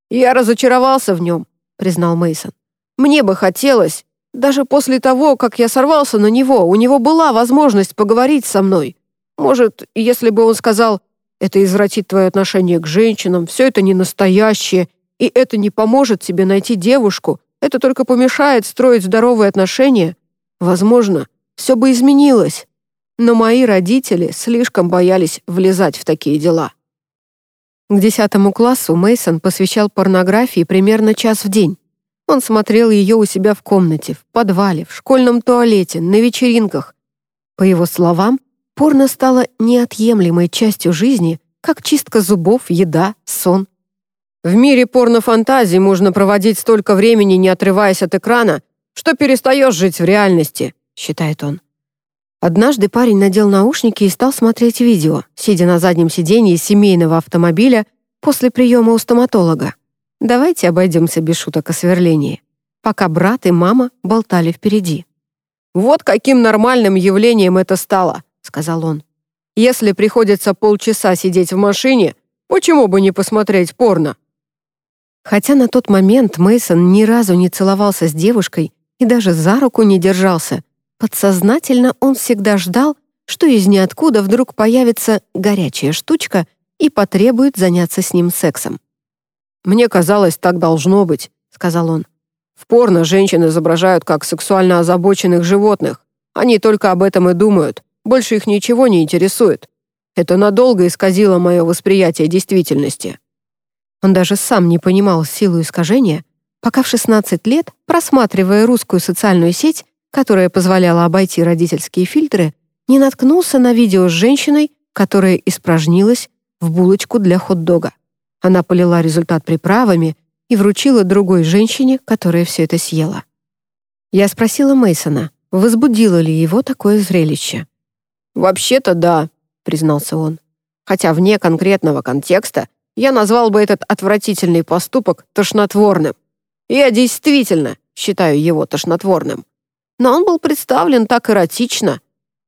«Я разочаровался в нем», — признал Мейсон. «Мне бы хотелось, даже после того, как я сорвался на него, у него была возможность поговорить со мной. Может, если бы он сказал это извратит твое отношение к женщинам, все это не настоящее, и это не поможет тебе найти девушку, это только помешает строить здоровые отношения. Возможно, все бы изменилось. Но мои родители слишком боялись влезать в такие дела. К десятому классу Мейсон посвящал порнографии примерно час в день. Он смотрел ее у себя в комнате, в подвале, в школьном туалете, на вечеринках. По его словам, порно стало неотъемлемой частью жизни, как чистка зубов, еда, сон. В мире порнофантазий можно проводить столько времени, не отрываясь от экрана, что перестаешь жить в реальности, считает он. Однажды парень надел наушники и стал смотреть видео, сидя на заднем сиденье семейного автомобиля после приема у стоматолога. Давайте обойдемся без шуток о сверлении. Пока брат и мама болтали впереди. «Вот каким нормальным явлением это стало», — сказал он. «Если приходится полчаса сидеть в машине, почему бы не посмотреть порно?» Хотя на тот момент Мейсон ни разу не целовался с девушкой и даже за руку не держался, подсознательно он всегда ждал, что из ниоткуда вдруг появится горячая штучка и потребует заняться с ним сексом. «Мне казалось, так должно быть», — сказал он. «В порно женщин изображают как сексуально озабоченных животных. Они только об этом и думают. Больше их ничего не интересует. Это надолго исказило мое восприятие действительности». Он даже сам не понимал силу искажения, пока в 16 лет, просматривая русскую социальную сеть, которая позволяла обойти родительские фильтры, не наткнулся на видео с женщиной, которая испражнилась в булочку для хот-дога. Она полила результат приправами и вручила другой женщине, которая все это съела. Я спросила Мейсона, возбудило ли его такое зрелище. «Вообще-то да», — признался он. «Хотя вне конкретного контекста я назвал бы этот отвратительный поступок тошнотворным. Я действительно считаю его тошнотворным. Но он был представлен так эротично.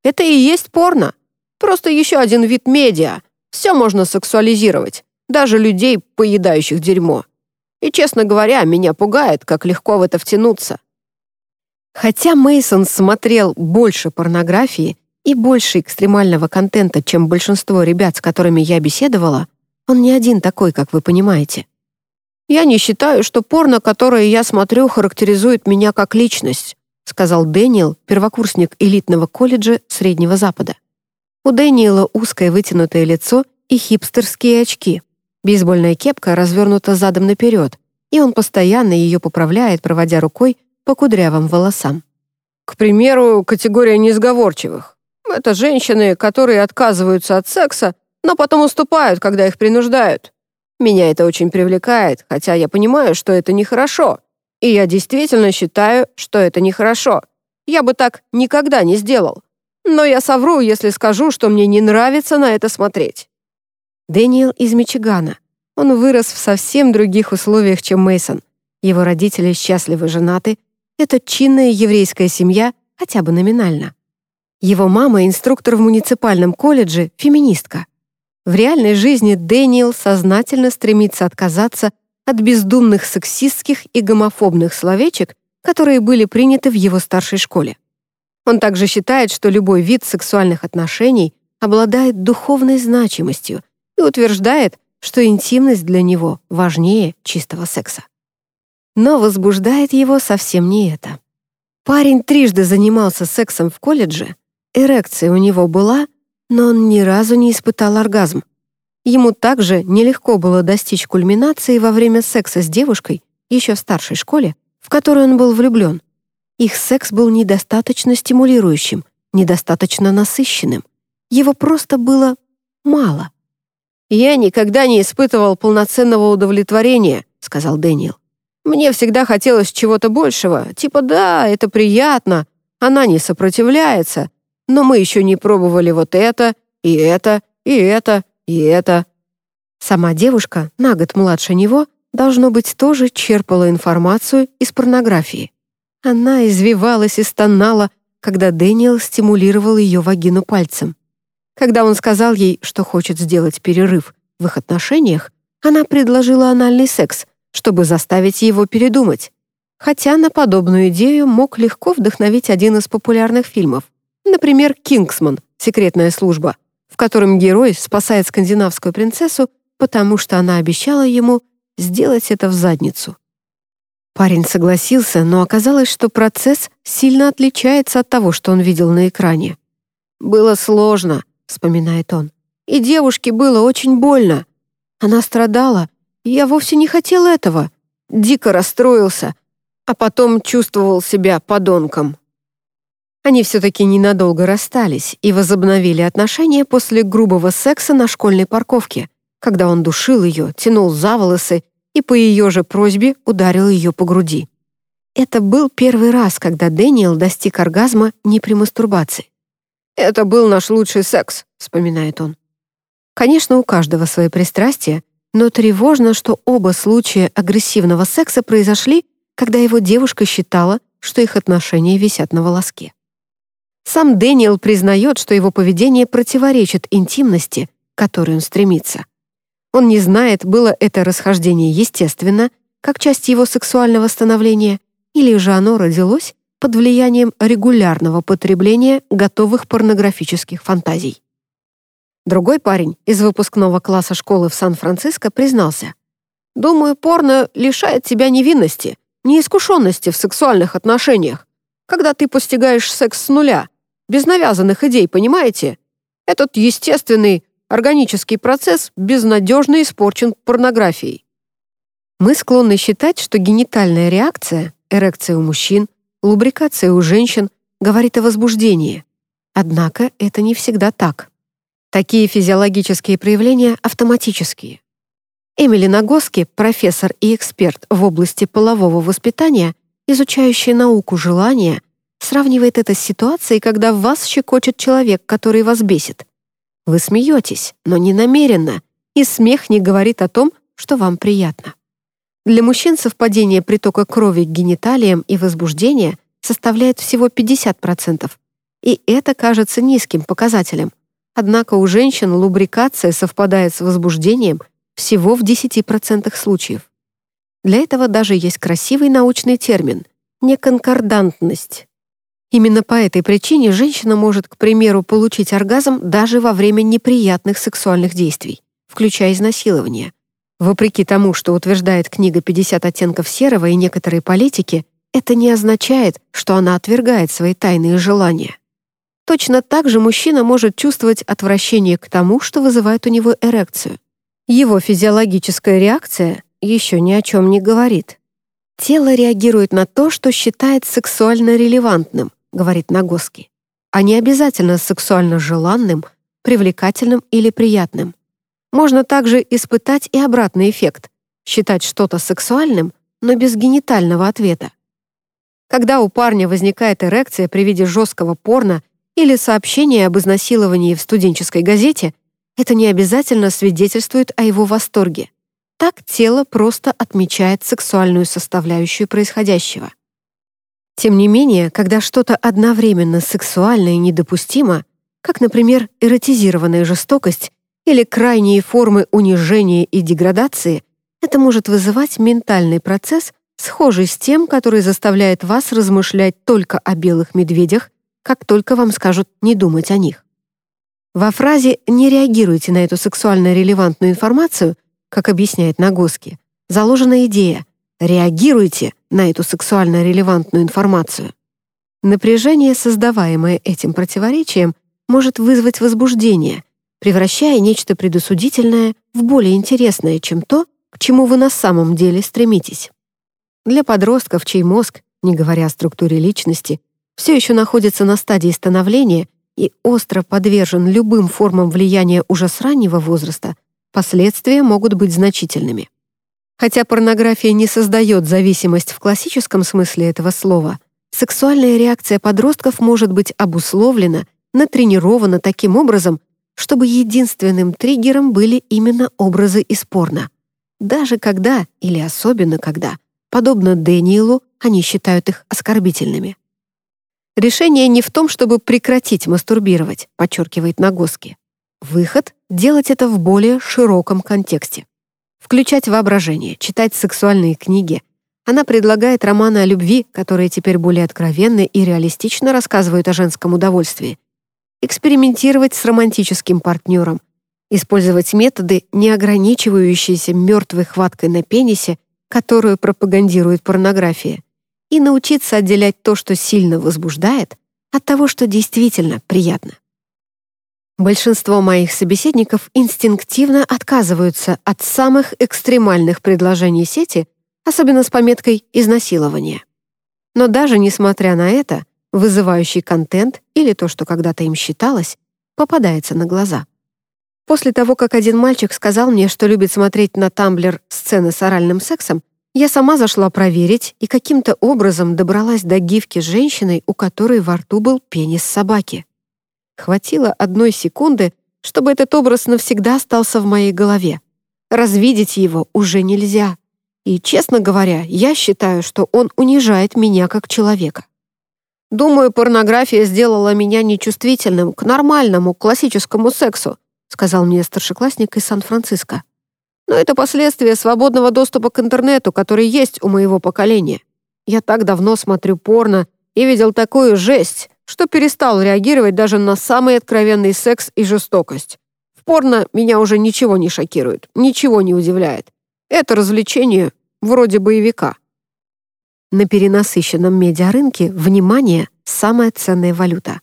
Это и есть порно. Просто еще один вид медиа. Все можно сексуализировать. Даже людей, поедающих дерьмо. И, честно говоря, меня пугает, как легко в это втянуться. Хотя Мейсон смотрел больше порнографии и больше экстремального контента, чем большинство ребят, с которыми я беседовала, он не один такой, как вы понимаете. «Я не считаю, что порно, которое я смотрю, характеризует меня как личность», сказал Дэниел, первокурсник элитного колледжа Среднего Запада. У Дэниела узкое вытянутое лицо и хипстерские очки. Бейсбольная кепка развернута задом наперед, и он постоянно ее поправляет, проводя рукой по кудрявым волосам. К примеру, категория несговорчивых. Это женщины, которые отказываются от секса, но потом уступают, когда их принуждают. Меня это очень привлекает, хотя я понимаю, что это нехорошо. И я действительно считаю, что это нехорошо. Я бы так никогда не сделал. Но я совру, если скажу, что мне не нравится на это смотреть. Дэниел из Мичигана. Он вырос в совсем других условиях, чем Мейсон. Его родители счастливы женаты. Это чинная еврейская семья, хотя бы номинально. Его мама — инструктор в муниципальном колледже, феминистка. В реальной жизни Дэниел сознательно стремится отказаться от бездумных сексистских и гомофобных словечек, которые были приняты в его старшей школе. Он также считает, что любой вид сексуальных отношений обладает духовной значимостью и утверждает, что интимность для него важнее чистого секса. Но возбуждает его совсем не это. Парень трижды занимался сексом в колледже, эрекция у него была, но он ни разу не испытал оргазм. Ему также нелегко было достичь кульминации во время секса с девушкой еще в старшей школе, в которую он был влюблен. Их секс был недостаточно стимулирующим, недостаточно насыщенным. Его просто было мало. «Я никогда не испытывал полноценного удовлетворения», — сказал Дэниел. «Мне всегда хотелось чего-то большего. Типа, да, это приятно, она не сопротивляется, но мы еще не пробовали вот это, и это, и это, и это». Сама девушка, на год младше него, должно быть, тоже черпала информацию из порнографии. Она извивалась и стонала, когда Дэниел стимулировал ее вагину пальцем. Когда он сказал ей, что хочет сделать перерыв в их отношениях, она предложила анальный секс, чтобы заставить его передумать. Хотя на подобную идею мог легко вдохновить один из популярных фильмов. Например, «Кингсман. Секретная служба», в котором герой спасает скандинавскую принцессу, потому что она обещала ему сделать это в задницу. Парень согласился, но оказалось, что процесс сильно отличается от того, что он видел на экране. «Было сложно», — вспоминает он. «И девушке было очень больно. Она страдала, и я вовсе не хотел этого. Дико расстроился, а потом чувствовал себя подонком». Они все-таки ненадолго расстались и возобновили отношения после грубого секса на школьной парковке, когда он душил ее, тянул за волосы и по ее же просьбе ударил ее по груди. Это был первый раз, когда Дэниел достиг оргазма не при мастурбации. «Это был наш лучший секс», — вспоминает он. Конечно, у каждого свои пристрастия, но тревожно, что оба случая агрессивного секса произошли, когда его девушка считала, что их отношения висят на волоске. Сам Дэниел признает, что его поведение противоречит интимности, к которой он стремится. Он не знает, было это расхождение естественно, как часть его сексуального становления, или же оно родилось под влиянием регулярного потребления готовых порнографических фантазий. Другой парень из выпускного класса школы в Сан-Франциско признался, «Думаю, порно лишает тебя невинности, неискушенности в сексуальных отношениях, когда ты постигаешь секс с нуля, без навязанных идей, понимаете? Этот естественный, органический процесс безнадежно испорчен порнографией. Мы склонны считать, что генитальная реакция, эрекция у мужчин, лубрикация у женщин говорит о возбуждении. Однако это не всегда так. Такие физиологические проявления автоматические. Эмили Нагоски, профессор и эксперт в области полового воспитания, изучающая науку желания, сравнивает это с ситуацией, когда вас щекочет человек, который вас бесит. Вы смеетесь, но не намеренно, и смех не говорит о том, что вам приятно. Для мужчин совпадение притока крови к гениталиям и возбуждения составляет всего 50%, и это кажется низким показателем. Однако у женщин лубрикация совпадает с возбуждением всего в 10% случаев. Для этого даже есть красивый научный термин — неконкордантность. Именно по этой причине женщина может, к примеру, получить оргазм даже во время неприятных сексуальных действий, включая изнасилование. Вопреки тому, что утверждает книга «50 оттенков серого» и некоторые политики, это не означает, что она отвергает свои тайные желания. Точно так же мужчина может чувствовать отвращение к тому, что вызывает у него эрекцию. Его физиологическая реакция еще ни о чем не говорит. Тело реагирует на то, что считает сексуально релевантным, говорит Нагоски, а не обязательно сексуально желанным, привлекательным или приятным. Можно также испытать и обратный эффект — считать что-то сексуальным, но без генитального ответа. Когда у парня возникает эрекция при виде жесткого порно или сообщения об изнасиловании в студенческой газете, это не обязательно свидетельствует о его восторге. Так тело просто отмечает сексуальную составляющую происходящего. Тем не менее, когда что-то одновременно сексуально и недопустимо, как, например, эротизированная жестокость или крайние формы унижения и деградации, это может вызывать ментальный процесс, схожий с тем, который заставляет вас размышлять только о белых медведях, как только вам скажут не думать о них. Во фразе «не реагируйте на эту сексуально релевантную информацию», как объясняет Нагоски, заложена идея «реагируйте на эту сексуально релевантную информацию. Напряжение, создаваемое этим противоречием, может вызвать возбуждение, превращая нечто предосудительное в более интересное, чем то, к чему вы на самом деле стремитесь. Для подростков, чей мозг, не говоря о структуре личности, все еще находится на стадии становления и остро подвержен любым формам влияния уже с раннего возраста, последствия могут быть значительными. Хотя порнография не создает зависимость в классическом смысле этого слова, сексуальная реакция подростков может быть обусловлена, натренирована таким образом, чтобы единственным триггером были именно образы из порно. Даже когда, или особенно когда, подобно Дэниелу, они считают их оскорбительными. Решение не в том, чтобы прекратить мастурбировать, подчеркивает Нагоски. Выход — делать это в более широком контексте включать воображение, читать сексуальные книги. Она предлагает романы о любви, которые теперь более откровенны и реалистично рассказывают о женском удовольствии. Экспериментировать с романтическим партнером, использовать методы, не ограничивающиеся мертвой хваткой на пенисе, которую пропагандирует порнография, и научиться отделять то, что сильно возбуждает, от того, что действительно приятно. Большинство моих собеседников инстинктивно отказываются от самых экстремальных предложений сети, особенно с пометкой «изнасилование». Но даже несмотря на это, вызывающий контент или то, что когда-то им считалось, попадается на глаза. После того, как один мальчик сказал мне, что любит смотреть на Тамблер сцены с оральным сексом, я сама зашла проверить и каким-то образом добралась до гифки с женщиной, у которой во рту был пенис собаки. Хватило одной секунды, чтобы этот образ навсегда остался в моей голове. Развидеть его уже нельзя. И, честно говоря, я считаю, что он унижает меня как человека. Думаю, порнография сделала меня нечувствительным к нормальному классическому сексу, сказал мне старшеклассник из Сан-Франциско. Но это последствия свободного доступа к интернету, который есть у моего поколения. Я так давно смотрю порно и видел такую жесть, что перестал реагировать даже на самый откровенный секс и жестокость. В порно меня уже ничего не шокирует, ничего не удивляет. Это развлечение вроде боевика. На перенасыщенном медиарынке внимание — самая ценная валюта.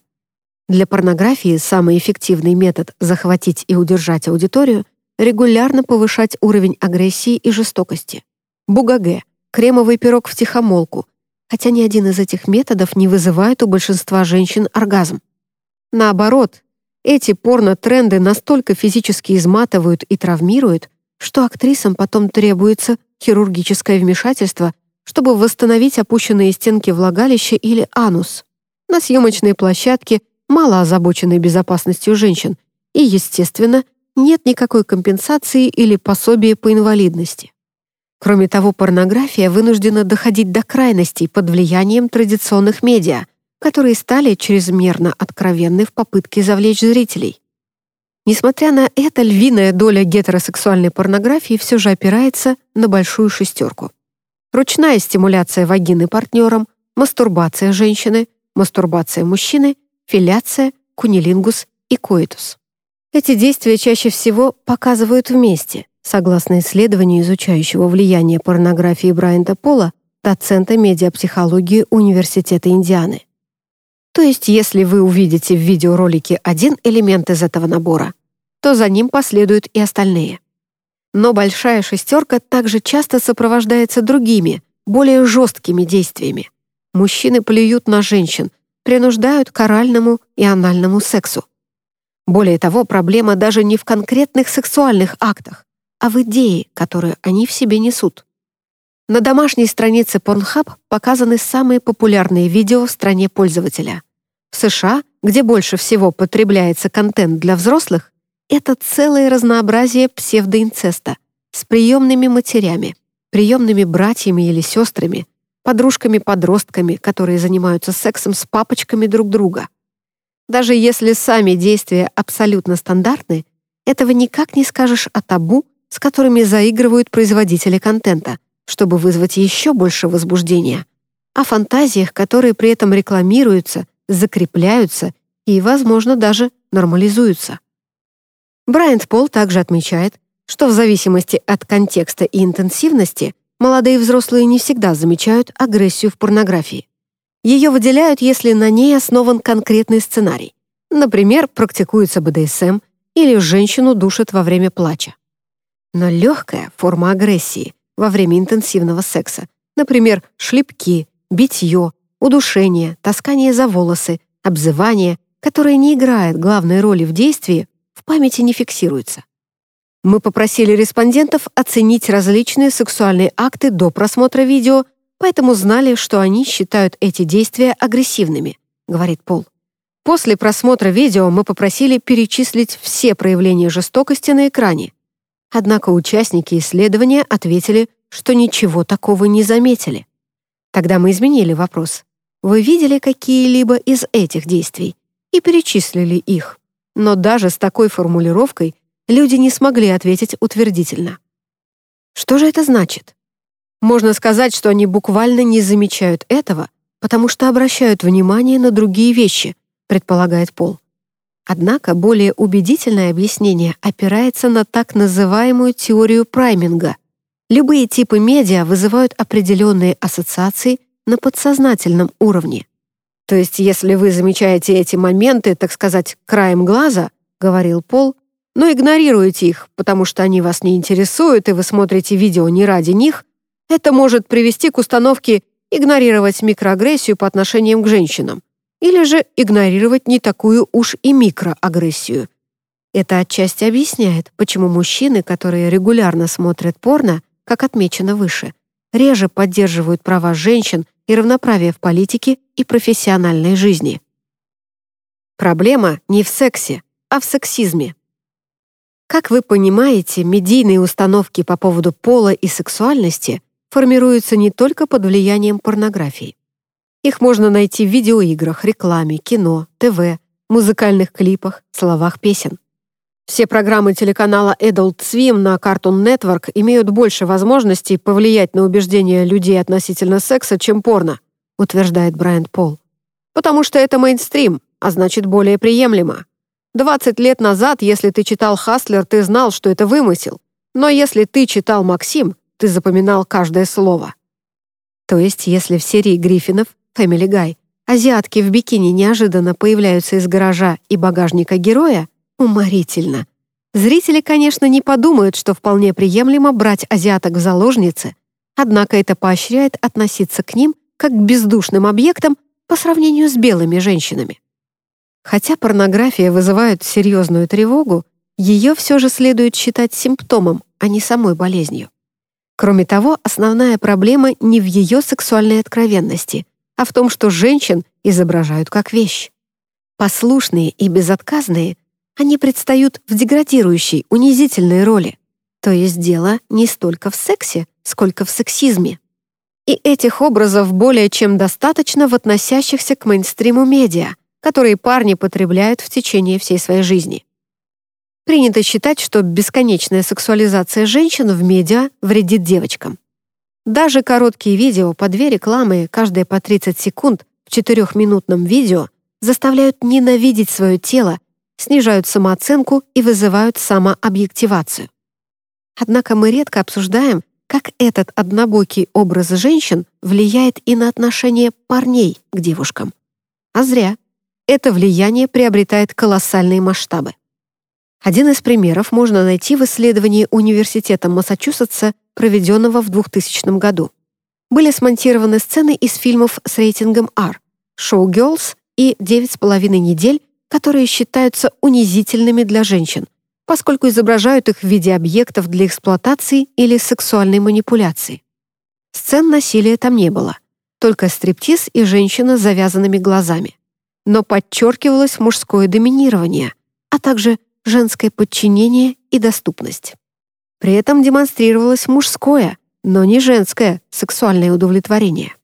Для порнографии самый эффективный метод захватить и удержать аудиторию — регулярно повышать уровень агрессии и жестокости. Бугаге, кремовый пирог в тихомолку, хотя ни один из этих методов не вызывает у большинства женщин оргазм. Наоборот, эти порно-тренды настолько физически изматывают и травмируют, что актрисам потом требуется хирургическое вмешательство чтобы восстановить опущенные стенки влагалища или анус. На съемочной площадке мало озабоченной безопасностью женщин, и, естественно, нет никакой компенсации или пособия по инвалидности. Кроме того, порнография вынуждена доходить до крайностей под влиянием традиционных медиа, которые стали чрезмерно откровенны в попытке завлечь зрителей. Несмотря на это, львиная доля гетеросексуальной порнографии все же опирается на большую шестерку ручная стимуляция вагины партнером, мастурбация женщины, мастурбация мужчины, филяция, кунилингус и коитус. Эти действия чаще всего показывают вместе, согласно исследованию изучающего влияние порнографии Брайанта Пола, доцента медиапсихологии Университета Индианы. То есть, если вы увидите в видеоролике один элемент из этого набора, то за ним последуют и остальные. Но большая шестерка также часто сопровождается другими, более жесткими действиями. Мужчины плюют на женщин, принуждают к оральному и анальному сексу. Более того, проблема даже не в конкретных сексуальных актах, а в идее, которую они в себе несут. На домашней странице Pornhub показаны самые популярные видео в стране пользователя. В США, где больше всего потребляется контент для взрослых, это целое разнообразие псевдоинцеста с приемными матерями, приемными братьями или сестрами, подружками-подростками, которые занимаются сексом с папочками друг друга. Даже если сами действия абсолютно стандартны, этого никак не скажешь о табу, с которыми заигрывают производители контента, чтобы вызвать еще больше возбуждения, о фантазиях, которые при этом рекламируются, закрепляются и, возможно, даже нормализуются. Брайант Пол также отмечает, что в зависимости от контекста и интенсивности молодые взрослые не всегда замечают агрессию в порнографии. Ее выделяют, если на ней основан конкретный сценарий. Например, практикуется БДСМ или женщину душат во время плача. Но легкая форма агрессии во время интенсивного секса, например, шлепки, битье, удушение, таскание за волосы, обзывание, которое не играет главной роли в действии, памяти не фиксируется. Мы попросили респондентов оценить различные сексуальные акты до просмотра видео, поэтому знали, что они считают эти действия агрессивными, говорит Пол. После просмотра видео мы попросили перечислить все проявления жестокости на экране. Однако участники исследования ответили, что ничего такого не заметили. Тогда мы изменили вопрос. Вы видели какие-либо из этих действий и перечислили их? Но даже с такой формулировкой люди не смогли ответить утвердительно. Что же это значит? Можно сказать, что они буквально не замечают этого, потому что обращают внимание на другие вещи, предполагает Пол. Однако более убедительное объяснение опирается на так называемую теорию прайминга. Любые типы медиа вызывают определенные ассоциации на подсознательном уровне. То есть, если вы замечаете эти моменты, так сказать, краем глаза, говорил Пол, но игнорируете их, потому что они вас не интересуют, и вы смотрите видео не ради них, это может привести к установке игнорировать микроагрессию по отношению к женщинам, или же игнорировать не такую уж и микроагрессию. Это отчасти объясняет, почему мужчины, которые регулярно смотрят порно, как отмечено выше, реже поддерживают права женщин и равноправие в политике и профессиональной жизни. Проблема не в сексе, а в сексизме. Как вы понимаете, медийные установки по поводу пола и сексуальности формируются не только под влиянием порнографии. Их можно найти в видеоиграх, рекламе, кино, ТВ, музыкальных клипах, словах песен. Все программы телеканала Adult Swim на Cartoon Network имеют больше возможностей повлиять на убеждения людей относительно секса, чем порно, утверждает Брайан Пол. Потому что это мейнстрим, а значит, более приемлемо. 20 лет назад, если ты читал «Хаслер», ты знал, что это вымысел. Но если ты читал «Максим», ты запоминал каждое слово. То есть, если в серии Гриффинов «Фэмили Гай» азиатки в бикини неожиданно появляются из гаража и багажника героя, уморительно. Зрители, конечно, не подумают, что вполне приемлемо брать азиаток в заложницы, однако это поощряет относиться к ним как к бездушным объектам по сравнению с белыми женщинами. Хотя порнография вызывает серьезную тревогу, ее все же следует считать симптомом, а не самой болезнью. Кроме того, основная проблема не в ее сексуальной откровенности, а в том, что женщин изображают как вещь. Послушные и безотказные, они предстают в деградирующей, унизительной роли. То есть дело не столько в сексе, сколько в сексизме. И этих образов более чем достаточно в относящихся к мейнстриму медиа, которые парни потребляют в течение всей своей жизни. Принято считать, что бесконечная сексуализация женщин в медиа вредит девочкам. Даже короткие видео по две рекламы, каждые по 30 секунд, в четырехминутном видео заставляют ненавидеть свое тело, снижают самооценку и вызывают самообъективацию. Однако мы редко обсуждаем, как этот однобокий образ женщин влияет и на отношение парней к девушкам. А зря. Это влияние приобретает колоссальные масштабы. Один из примеров можно найти в исследовании Университета Массачусетса, проведенного в 2000 году. Были смонтированы сцены из фильмов с рейтингом R, «Showgirls» и «Девять с половиной недель», которые считаются унизительными для женщин, поскольку изображают их в виде объектов для эксплуатации или сексуальной манипуляции. Сцен насилия там не было, только стриптиз и женщина с завязанными глазами. Но подчеркивалось мужское доминирование, а также женское подчинение и доступность. При этом демонстрировалось мужское, но не женское сексуальное удовлетворение.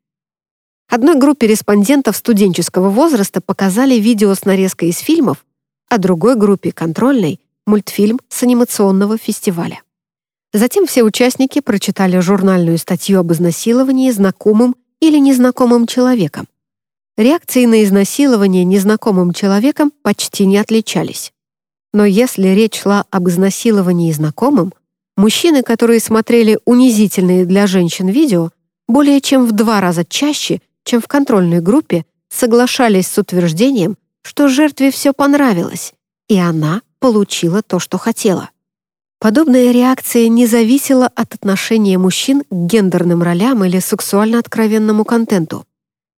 Одной группе респондентов студенческого возраста показали видео с нарезкой из фильмов, а другой группе, контрольной, мультфильм с анимационного фестиваля. Затем все участники прочитали журнальную статью об изнасиловании знакомым или незнакомым человеком. Реакции на изнасилование незнакомым человеком почти не отличались. Но если речь шла об изнасиловании знакомым, мужчины, которые смотрели унизительные для женщин видео, более чем в два раза чаще, чем в контрольной группе, соглашались с утверждением, что жертве все понравилось, и она получила то, что хотела. Подобная реакция не зависела от отношения мужчин к гендерным ролям или сексуально откровенному контенту.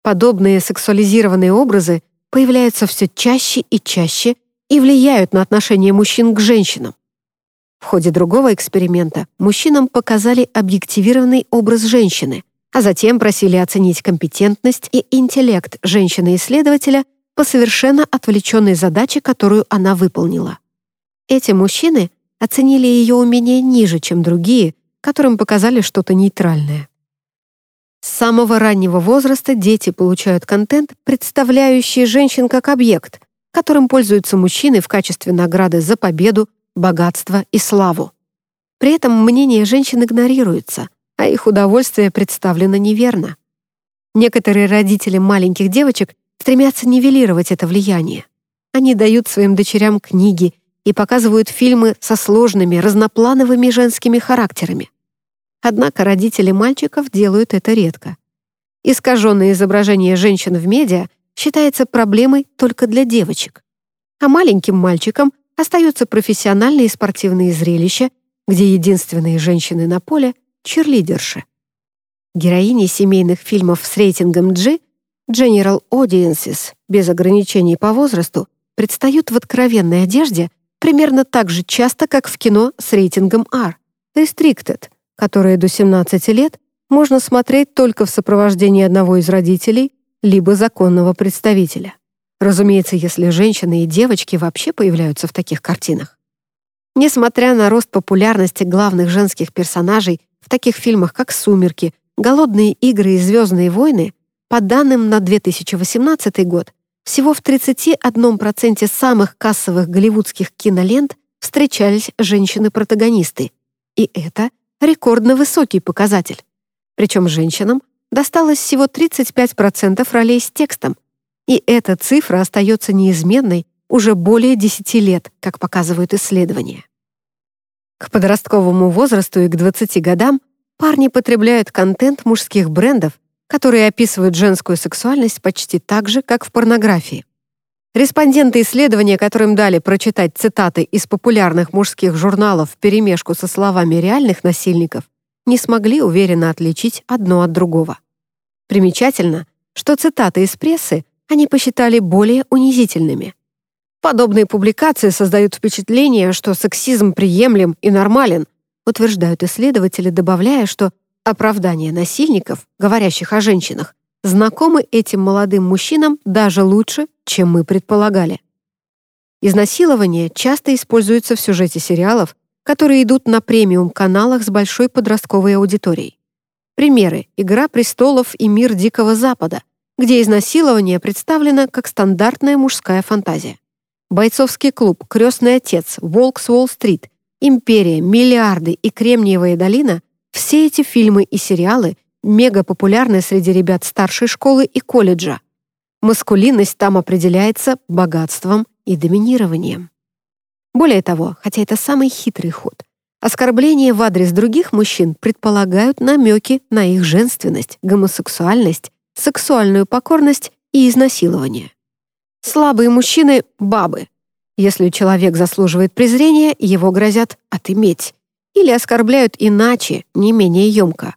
Подобные сексуализированные образы появляются все чаще и чаще и влияют на отношение мужчин к женщинам. В ходе другого эксперимента мужчинам показали объективированный образ женщины, а затем просили оценить компетентность и интеллект женщины-исследователя по совершенно отвлеченной задаче, которую она выполнила. Эти мужчины оценили ее умения ниже, чем другие, которым показали что-то нейтральное. С самого раннего возраста дети получают контент, представляющий женщин как объект, которым пользуются мужчины в качестве награды за победу, богатство и славу. При этом мнение женщин игнорируется, а их удовольствие представлено неверно. Некоторые родители маленьких девочек стремятся нивелировать это влияние. Они дают своим дочерям книги и показывают фильмы со сложными, разноплановыми женскими характерами. Однако родители мальчиков делают это редко. Искаженное изображение женщин в медиа считается проблемой только для девочек. А маленьким мальчикам остаются профессиональные спортивные зрелища, где единственные женщины на поле — черлидерши. Героини семейных фильмов с рейтингом G General Audiences, без ограничений по возрасту, предстают в откровенной одежде примерно так же часто, как в кино с рейтингом R, Restricted, которые до 17 лет можно смотреть только в сопровождении одного из родителей либо законного представителя. Разумеется, если женщины и девочки вообще появляются в таких картинах. Несмотря на рост популярности главных женских персонажей в таких фильмах, как «Сумерки», «Голодные игры» и «Звездные войны», по данным на 2018 год, всего в 31% самых кассовых голливудских кинолент встречались женщины-протагонисты. И это рекордно высокий показатель. Причем женщинам досталось всего 35% ролей с текстом. И эта цифра остается неизменной уже более 10 лет, как показывают исследования. К подростковому возрасту и к 20 годам парни потребляют контент мужских брендов, которые описывают женскую сексуальность почти так же, как в порнографии. Респонденты исследования, которым дали прочитать цитаты из популярных мужских журналов вперемешку со словами реальных насильников, не смогли уверенно отличить одно от другого. Примечательно, что цитаты из прессы они посчитали более унизительными. Подобные публикации создают впечатление, что сексизм приемлем и нормален, утверждают исследователи, добавляя, что оправдания насильников, говорящих о женщинах, знакомы этим молодым мужчинам даже лучше, чем мы предполагали. Изнасилование часто используется в сюжете сериалов, которые идут на премиум-каналах с большой подростковой аудиторией. Примеры «Игра престолов» и «Мир Дикого Запада», где изнасилование представлено как стандартная мужская фантазия. Бойцовский клуб, Крестный отец, Волк с Уолл-стрит, Империя, Миллиарды и Кремниевая долина — все эти фильмы и сериалы мега популярны среди ребят старшей школы и колледжа. Маскулинность там определяется богатством и доминированием. Более того, хотя это самый хитрый ход, оскорбления в адрес других мужчин предполагают намеки на их женственность, гомосексуальность, сексуальную покорность и изнасилование. Слабые мужчины — бабы. Если человек заслуживает презрения, его грозят отыметь. Или оскорбляют иначе, не менее емко.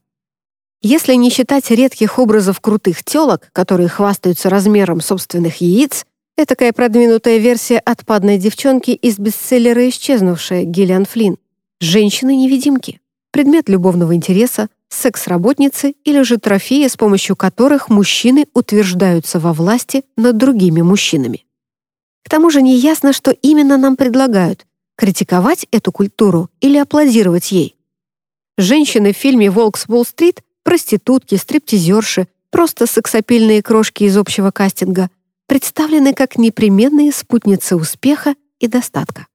Если не считать редких образов крутых телок, которые хвастаются размером собственных яиц, этакая продвинутая версия отпадной девчонки из бестселлера «Исчезнувшая» Гиллиан Флинн. Женщины-невидимки. Предмет любовного интереса, секс-работницы или же трофеи, с помощью которых мужчины утверждаются во власти над другими мужчинами. К тому же неясно, что именно нам предлагают — критиковать эту культуру или аплодировать ей. Женщины в фильме «Волк Уолл-стрит» — проститутки, стриптизерши, просто сексапильные крошки из общего кастинга — представлены как непременные спутницы успеха и достатка.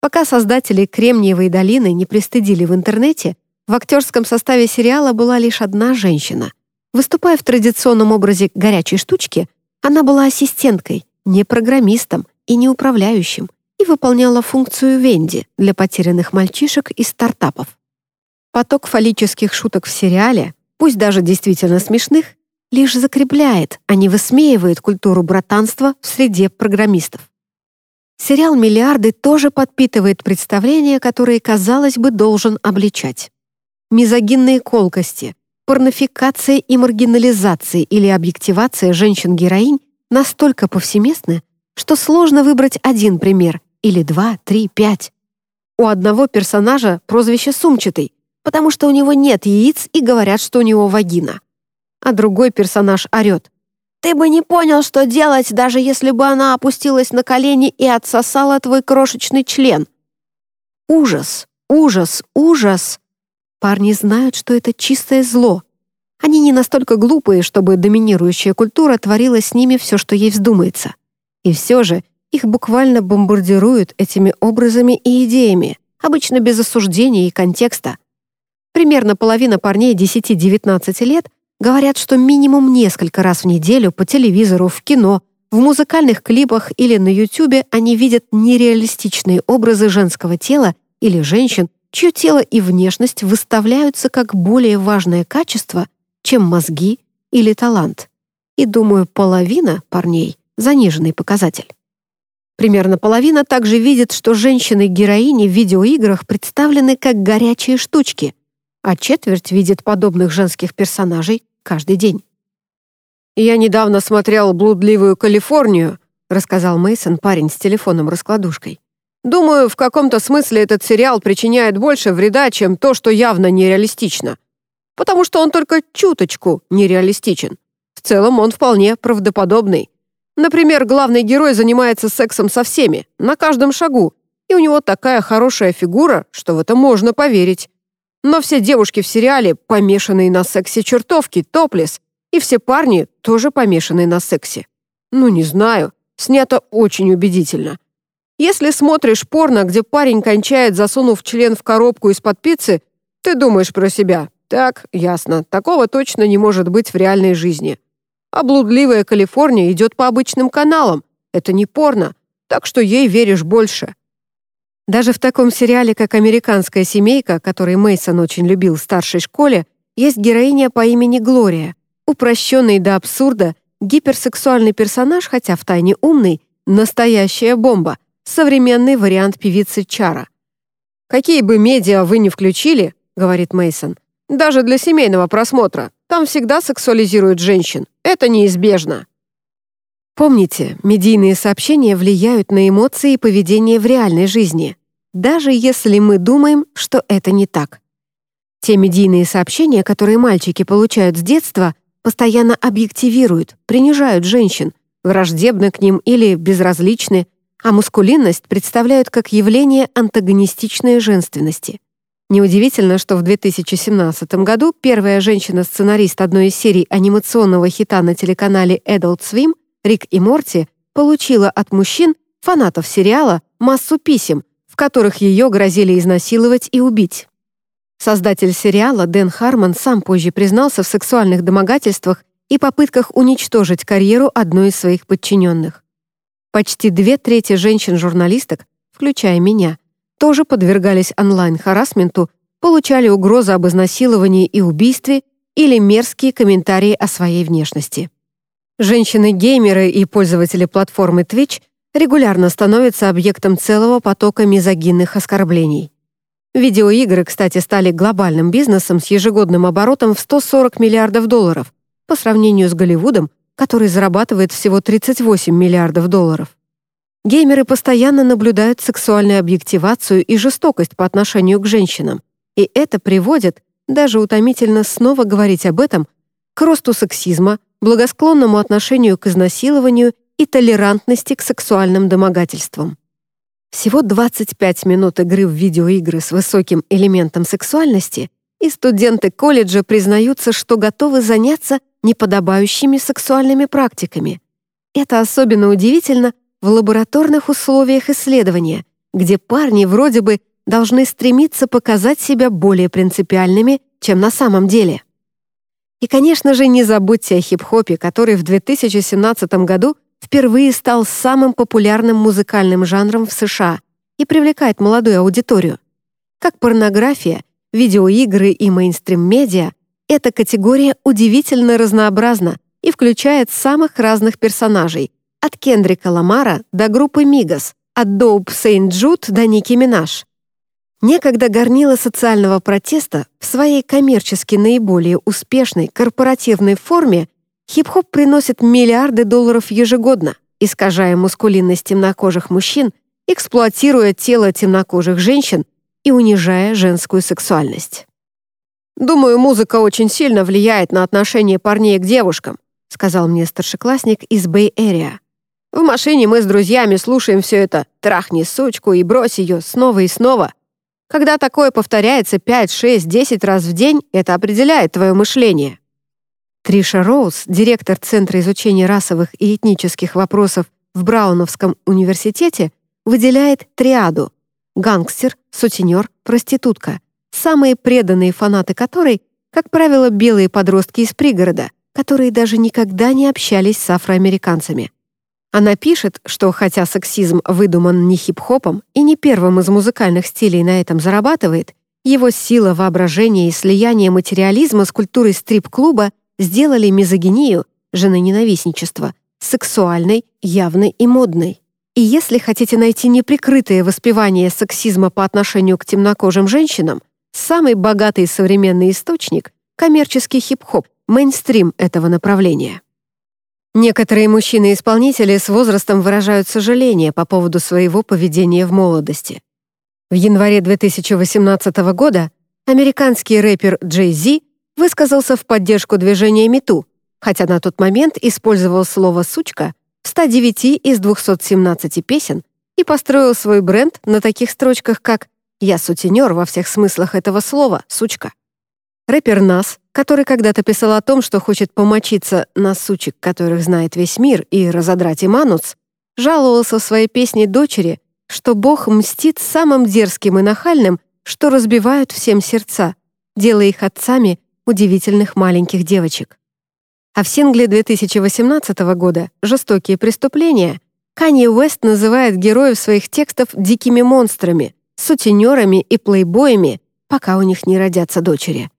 Пока создатели «Кремниевой долины» не пристыдили в интернете — в актерском составе сериала была лишь одна женщина. Выступая в традиционном образе горячей штучки, она была ассистенткой, не программистом и не управляющим, и выполняла функцию Венди для потерянных мальчишек и стартапов. Поток фаллических шуток в сериале, пусть даже действительно смешных, лишь закрепляет, а не высмеивает культуру братанства в среде программистов. Сериал «Миллиарды» тоже подпитывает представления, которые, казалось бы, должен обличать мизогинные колкости, порнофикация и маргинализация или объективация женщин-героинь настолько повсеместны, что сложно выбрать один пример или два, три, пять. У одного персонажа прозвище «сумчатый», потому что у него нет яиц и говорят, что у него вагина. А другой персонаж орет. «Ты бы не понял, что делать, даже если бы она опустилась на колени и отсосала твой крошечный член». Ужас, ужас, ужас. Парни знают, что это чистое зло. Они не настолько глупые, чтобы доминирующая культура творила с ними все, что ей вздумается. И все же их буквально бомбардируют этими образами и идеями, обычно без осуждения и контекста. Примерно половина парней 10-19 лет говорят, что минимум несколько раз в неделю по телевизору, в кино, в музыкальных клипах или на Ютубе они видят нереалистичные образы женского тела или женщин, чье тело и внешность выставляются как более важное качество, чем мозги или талант. И, думаю, половина парней — заниженный показатель. Примерно половина также видит, что женщины-героини в видеоиграх представлены как горячие штучки, а четверть видит подобных женских персонажей каждый день. «Я недавно смотрел «Блудливую Калифорнию», — рассказал Мейсон, парень с телефоном-раскладушкой. «Думаю, в каком-то смысле этот сериал причиняет больше вреда, чем то, что явно нереалистично. Потому что он только чуточку нереалистичен. В целом он вполне правдоподобный. Например, главный герой занимается сексом со всеми, на каждом шагу, и у него такая хорошая фигура, что в это можно поверить. Но все девушки в сериале помешанные на сексе чертовки, топлес, и все парни тоже помешаны на сексе. Ну, не знаю, снято очень убедительно. Если смотришь порно, где парень кончает, засунув член в коробку из-под пиццы, ты думаешь про себя. Так, ясно, такого точно не может быть в реальной жизни. А блудливая Калифорния идет по обычным каналам. Это не порно, так что ей веришь больше. Даже в таком сериале, как «Американская семейка», который Мейсон очень любил в старшей школе, есть героиня по имени Глория, Упрощенный до абсурда, гиперсексуальный персонаж, хотя втайне умный, настоящая бомба, современный вариант певицы Чара. «Какие бы медиа вы ни включили, — говорит Мейсон, даже для семейного просмотра, там всегда сексуализируют женщин. Это неизбежно». Помните, медийные сообщения влияют на эмоции и поведение в реальной жизни, даже если мы думаем, что это не так. Те медийные сообщения, которые мальчики получают с детства, постоянно объективируют, принижают женщин, враждебны к ним или безразличны, а мускулинность представляют как явление антагонистичной женственности. Неудивительно, что в 2017 году первая женщина-сценарист одной из серий анимационного хита на телеканале Adult Swim «Рик и Морти» получила от мужчин, фанатов сериала, массу писем, в которых ее грозили изнасиловать и убить. Создатель сериала Дэн Хармон сам позже признался в сексуальных домогательствах и попытках уничтожить карьеру одной из своих подчиненных. Почти две трети женщин-журналисток, включая меня, тоже подвергались онлайн-харассменту, получали угрозы об изнасиловании и убийстве или мерзкие комментарии о своей внешности. Женщины-геймеры и пользователи платформы Twitch регулярно становятся объектом целого потока мизогинных оскорблений. Видеоигры, кстати, стали глобальным бизнесом с ежегодным оборотом в 140 миллиардов долларов по сравнению с Голливудом, который зарабатывает всего 38 миллиардов долларов. Геймеры постоянно наблюдают сексуальную объективацию и жестокость по отношению к женщинам, и это приводит, даже утомительно снова говорить об этом, к росту сексизма, благосклонному отношению к изнасилованию и толерантности к сексуальным домогательствам. Всего 25 минут игры в видеоигры с высоким элементом сексуальности, и студенты колледжа признаются, что готовы заняться неподобающими сексуальными практиками. Это особенно удивительно в лабораторных условиях исследования, где парни вроде бы должны стремиться показать себя более принципиальными, чем на самом деле. И, конечно же, не забудьте о хип-хопе, который в 2017 году впервые стал самым популярным музыкальным жанром в США и привлекает молодую аудиторию. Как порнография, видеоигры и мейнстрим-медиа, эта категория удивительно разнообразна и включает самых разных персонажей, от Кендрика Ламара до группы Мигос, от Доуп Сейнт Джуд до Ники Минаж. Некогда горнило социального протеста в своей коммерчески наиболее успешной корпоративной форме Хип-хоп приносит миллиарды долларов ежегодно, искажая маскулинность темнокожих мужчин, эксплуатируя тело темнокожих женщин и унижая женскую сексуальность. «Думаю, музыка очень сильно влияет на отношение парней к девушкам», сказал мне старшеклассник из Бэй-Эрия. «В машине мы с друзьями слушаем все это «трахни сучку» и «брось ее» снова и снова. Когда такое повторяется 5, 6, 10 раз в день, это определяет твое мышление. Триша Роуз, директор Центра изучения расовых и этнических вопросов в Брауновском университете, выделяет триаду — гангстер, сутенер, проститутка, самые преданные фанаты которой, как правило, белые подростки из пригорода, которые даже никогда не общались с афроамериканцами. Она пишет, что хотя сексизм выдуман не хип-хопом и не первым из музыкальных стилей на этом зарабатывает, его сила воображения и слияние материализма с культурой стрип-клуба сделали мизогинию, женоненавистничество, сексуальной, явной и модной. И если хотите найти неприкрытое воспевание сексизма по отношению к темнокожим женщинам, самый богатый современный источник — коммерческий хип-хоп, мейнстрим этого направления. Некоторые мужчины-исполнители с возрастом выражают сожаление по поводу своего поведения в молодости. В январе 2018 года американский рэпер Джей Зи высказался в поддержку движения МИТУ, хотя на тот момент использовал слово «сучка» в 109 из 217 песен и построил свой бренд на таких строчках, как «Я сутенер во всех смыслах этого слова, сучка». Рэпер Нас, который когда-то писал о том, что хочет помочиться на сучек, которых знает весь мир, и разодрать им анус, жаловался в своей песне дочери, что Бог мстит самым дерзким и нахальным, что разбивают всем сердца, делая их отцами удивительных маленьких девочек. А в сингле 2018 года «Жестокие преступления» Канье Уэст называет героев своих текстов дикими монстрами, сутенерами и плейбоями, пока у них не родятся дочери.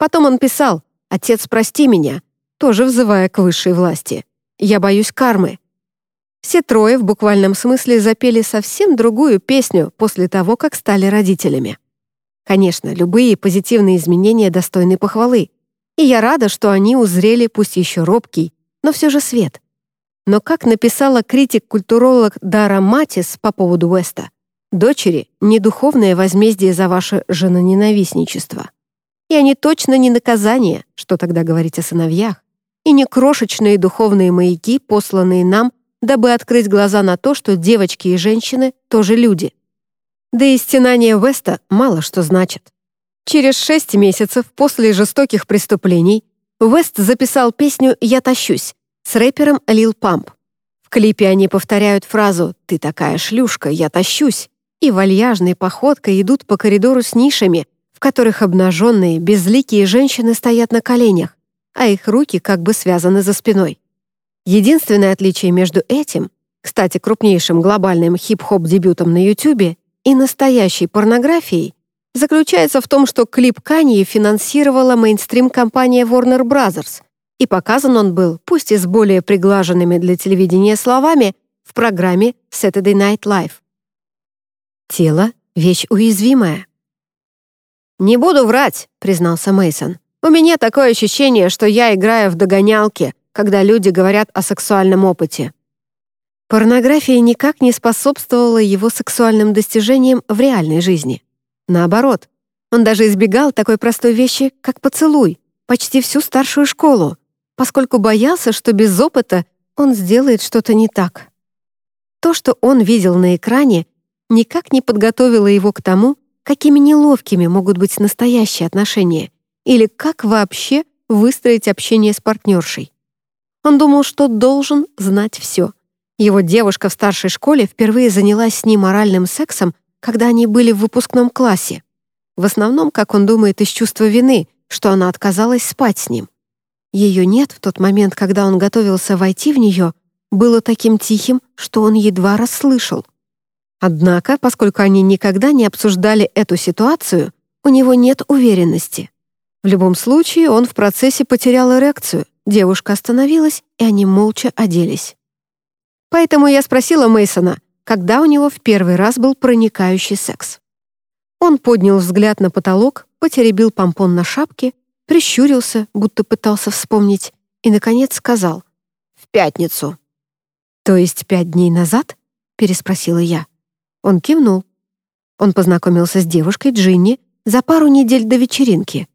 Потом он писал «Отец, прости меня», тоже взывая к высшей власти. «Я боюсь кармы». Все трое в буквальном смысле запели совсем другую песню после того, как стали родителями. Конечно, любые позитивные изменения достойны похвалы, и я рада, что они узрели, пусть еще робкий, но все же свет. Но как написала критик-культуролог Дара Матис по поводу Уэста, дочери — не духовное возмездие за ваше женоненавистничество. И они точно не наказание, что тогда говорить о сыновьях, и не крошечные духовные маяки, посланные нам, дабы открыть глаза на то, что девочки и женщины тоже люди. Да и стенание Веста мало что значит. Через шесть месяцев после жестоких преступлений Вест записал песню «Я тащусь» с рэпером Лил Памп. В клипе они повторяют фразу «Ты такая шлюшка, я тащусь» и вальяжной походкой идут по коридору с нишами, в которых обнаженные, безликие женщины стоят на коленях, а их руки как бы связаны за спиной. Единственное отличие между этим, кстати, крупнейшим глобальным хип-хоп-дебютом на YouTube, и настоящей порнографией заключается в том, что клип Канье финансировала мейнстрим-компания Warner Bros., и показан он был, пусть и с более приглаженными для телевидения словами, в программе Saturday Night Live. Тело — вещь уязвимая. «Не буду врать», — признался Мейсон. «У меня такое ощущение, что я играю в догонялки, когда люди говорят о сексуальном опыте». Порнография никак не способствовала его сексуальным достижениям в реальной жизни. Наоборот, он даже избегал такой простой вещи, как поцелуй, почти всю старшую школу, поскольку боялся, что без опыта он сделает что-то не так. То, что он видел на экране, никак не подготовило его к тому, какими неловкими могут быть настоящие отношения или как вообще выстроить общение с партнершей. Он думал, что должен знать все. Его девушка в старшей школе впервые занялась с ним моральным сексом, когда они были в выпускном классе. В основном, как он думает, из чувства вины, что она отказалась спать с ним. Ее нет в тот момент, когда он готовился войти в нее, было таким тихим, что он едва расслышал. Однако, поскольку они никогда не обсуждали эту ситуацию, у него нет уверенности. В любом случае, он в процессе потерял эрекцию, девушка остановилась, и они молча оделись. Поэтому я спросила Мейсона, когда у него в первый раз был проникающий секс. Он поднял взгляд на потолок, потеребил помпон на шапке, прищурился, будто пытался вспомнить, и, наконец, сказал «В пятницу». «То есть пять дней назад?» — переспросила я. Он кивнул. Он познакомился с девушкой Джинни за пару недель до вечеринки.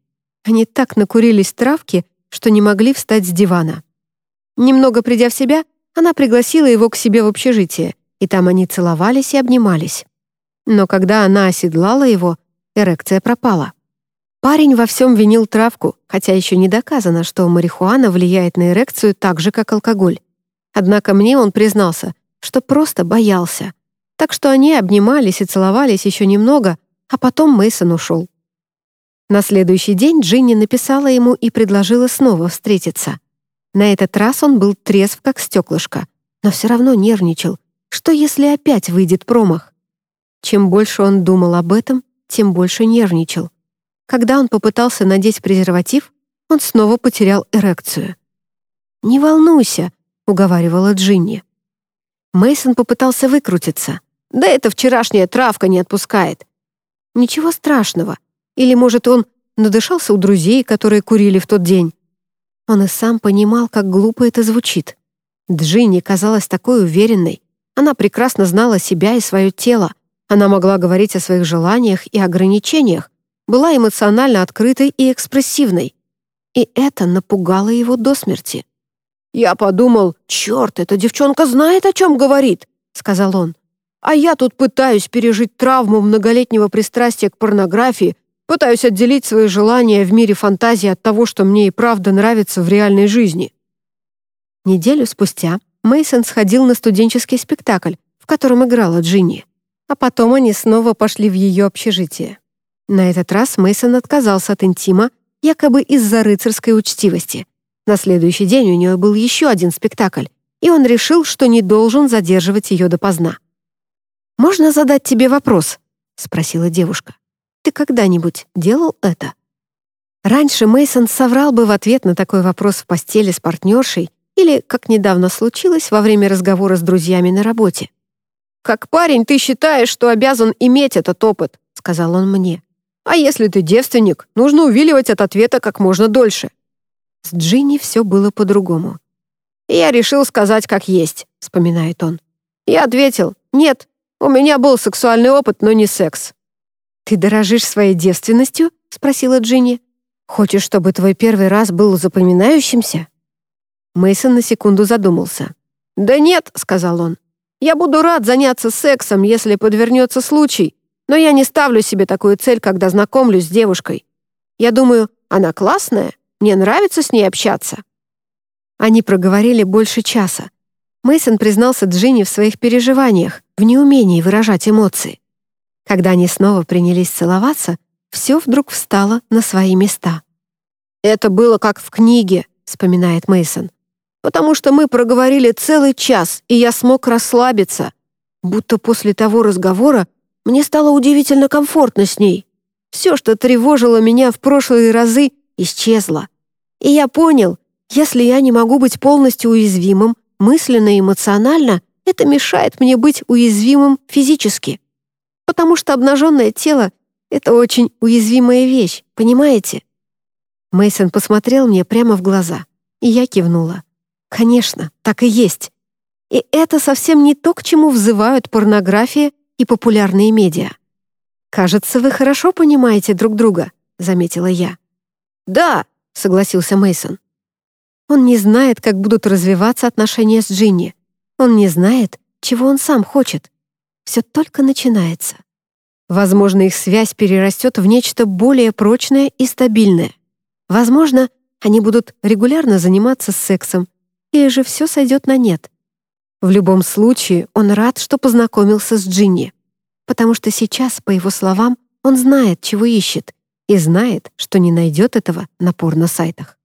Они так накурились травки, что не могли встать с дивана. Немного придя в себя, она пригласила его к себе в общежитие, и там они целовались и обнимались. Но когда она оседлала его, эрекция пропала. Парень во всем винил травку, хотя еще не доказано, что марихуана влияет на эрекцию так же, как алкоголь. Однако мне он признался, что просто боялся. Так что они обнимались и целовались еще немного, а потом Мейсон ушел. На следующий день Джинни написала ему и предложила снова встретиться. На этот раз он был трезв, как стеклышко, но все равно нервничал. Что, если опять выйдет промах? Чем больше он думал об этом, тем больше нервничал. Когда он попытался надеть презерватив, он снова потерял эрекцию. «Не волнуйся», — уговаривала Джинни. Мейсон попытался выкрутиться. Да это вчерашняя травка не отпускает. Ничего страшного. Или, может, он надышался у друзей, которые курили в тот день. Он и сам понимал, как глупо это звучит. Джинни казалась такой уверенной. Она прекрасно знала себя и свое тело. Она могла говорить о своих желаниях и ограничениях, была эмоционально открытой и экспрессивной. И это напугало его до смерти. «Я подумал, черт, эта девчонка знает, о чем говорит», — сказал он. «А я тут пытаюсь пережить травму многолетнего пристрастия к порнографии, пытаюсь отделить свои желания в мире фантазии от того, что мне и правда нравится в реальной жизни». Неделю спустя Мейсон сходил на студенческий спектакль, в котором играла Джинни. А потом они снова пошли в ее общежитие. На этот раз Мейсон отказался от интима, якобы из-за рыцарской учтивости. На следующий день у нее был еще один спектакль, и он решил, что не должен задерживать ее допоздна. «Можно задать тебе вопрос?» — спросила девушка. «Ты когда-нибудь делал это?» Раньше Мейсон соврал бы в ответ на такой вопрос в постели с партнершей или, как недавно случилось, во время разговора с друзьями на работе. «Как парень ты считаешь, что обязан иметь этот опыт», — сказал он мне. «А если ты девственник, нужно увиливать от ответа как можно дольше». С Джинни все было по-другому. «Я решил сказать как есть», — вспоминает он. Я ответил, «Нет, у меня был сексуальный опыт, но не секс». «Ты дорожишь своей девственностью?» — спросила Джинни. «Хочешь, чтобы твой первый раз был запоминающимся?» Мейсон на секунду задумался. «Да нет», — сказал он. «Я буду рад заняться сексом, если подвернется случай, но я не ставлю себе такую цель, когда знакомлюсь с девушкой. Я думаю, она классная, мне нравится с ней общаться». Они проговорили больше часа. Мейсон признался Джинни в своих переживаниях, в неумении выражать эмоции. Когда они снова принялись целоваться, все вдруг встало на свои места. «Это было как в книге», — вспоминает Мейсон потому что мы проговорили целый час, и я смог расслабиться. Будто после того разговора мне стало удивительно комфортно с ней. Все, что тревожило меня в прошлые разы, исчезло. И я понял, если я не могу быть полностью уязвимым, мысленно и эмоционально, это мешает мне быть уязвимым физически. Потому что обнаженное тело — это очень уязвимая вещь, понимаете? Мейсон посмотрел мне прямо в глаза, и я кивнула. Конечно, так и есть. И это совсем не то, к чему взывают порнография и популярные медиа. «Кажется, вы хорошо понимаете друг друга», — заметила я. «Да», — согласился Мейсон. Он не знает, как будут развиваться отношения с Джинни. Он не знает, чего он сам хочет. Все только начинается. Возможно, их связь перерастет в нечто более прочное и стабильное. Возможно, они будут регулярно заниматься сексом, или же все сойдет на нет. В любом случае, он рад, что познакомился с Джинни, потому что сейчас, по его словам, он знает, чего ищет, и знает, что не найдет этого на порно-сайтах.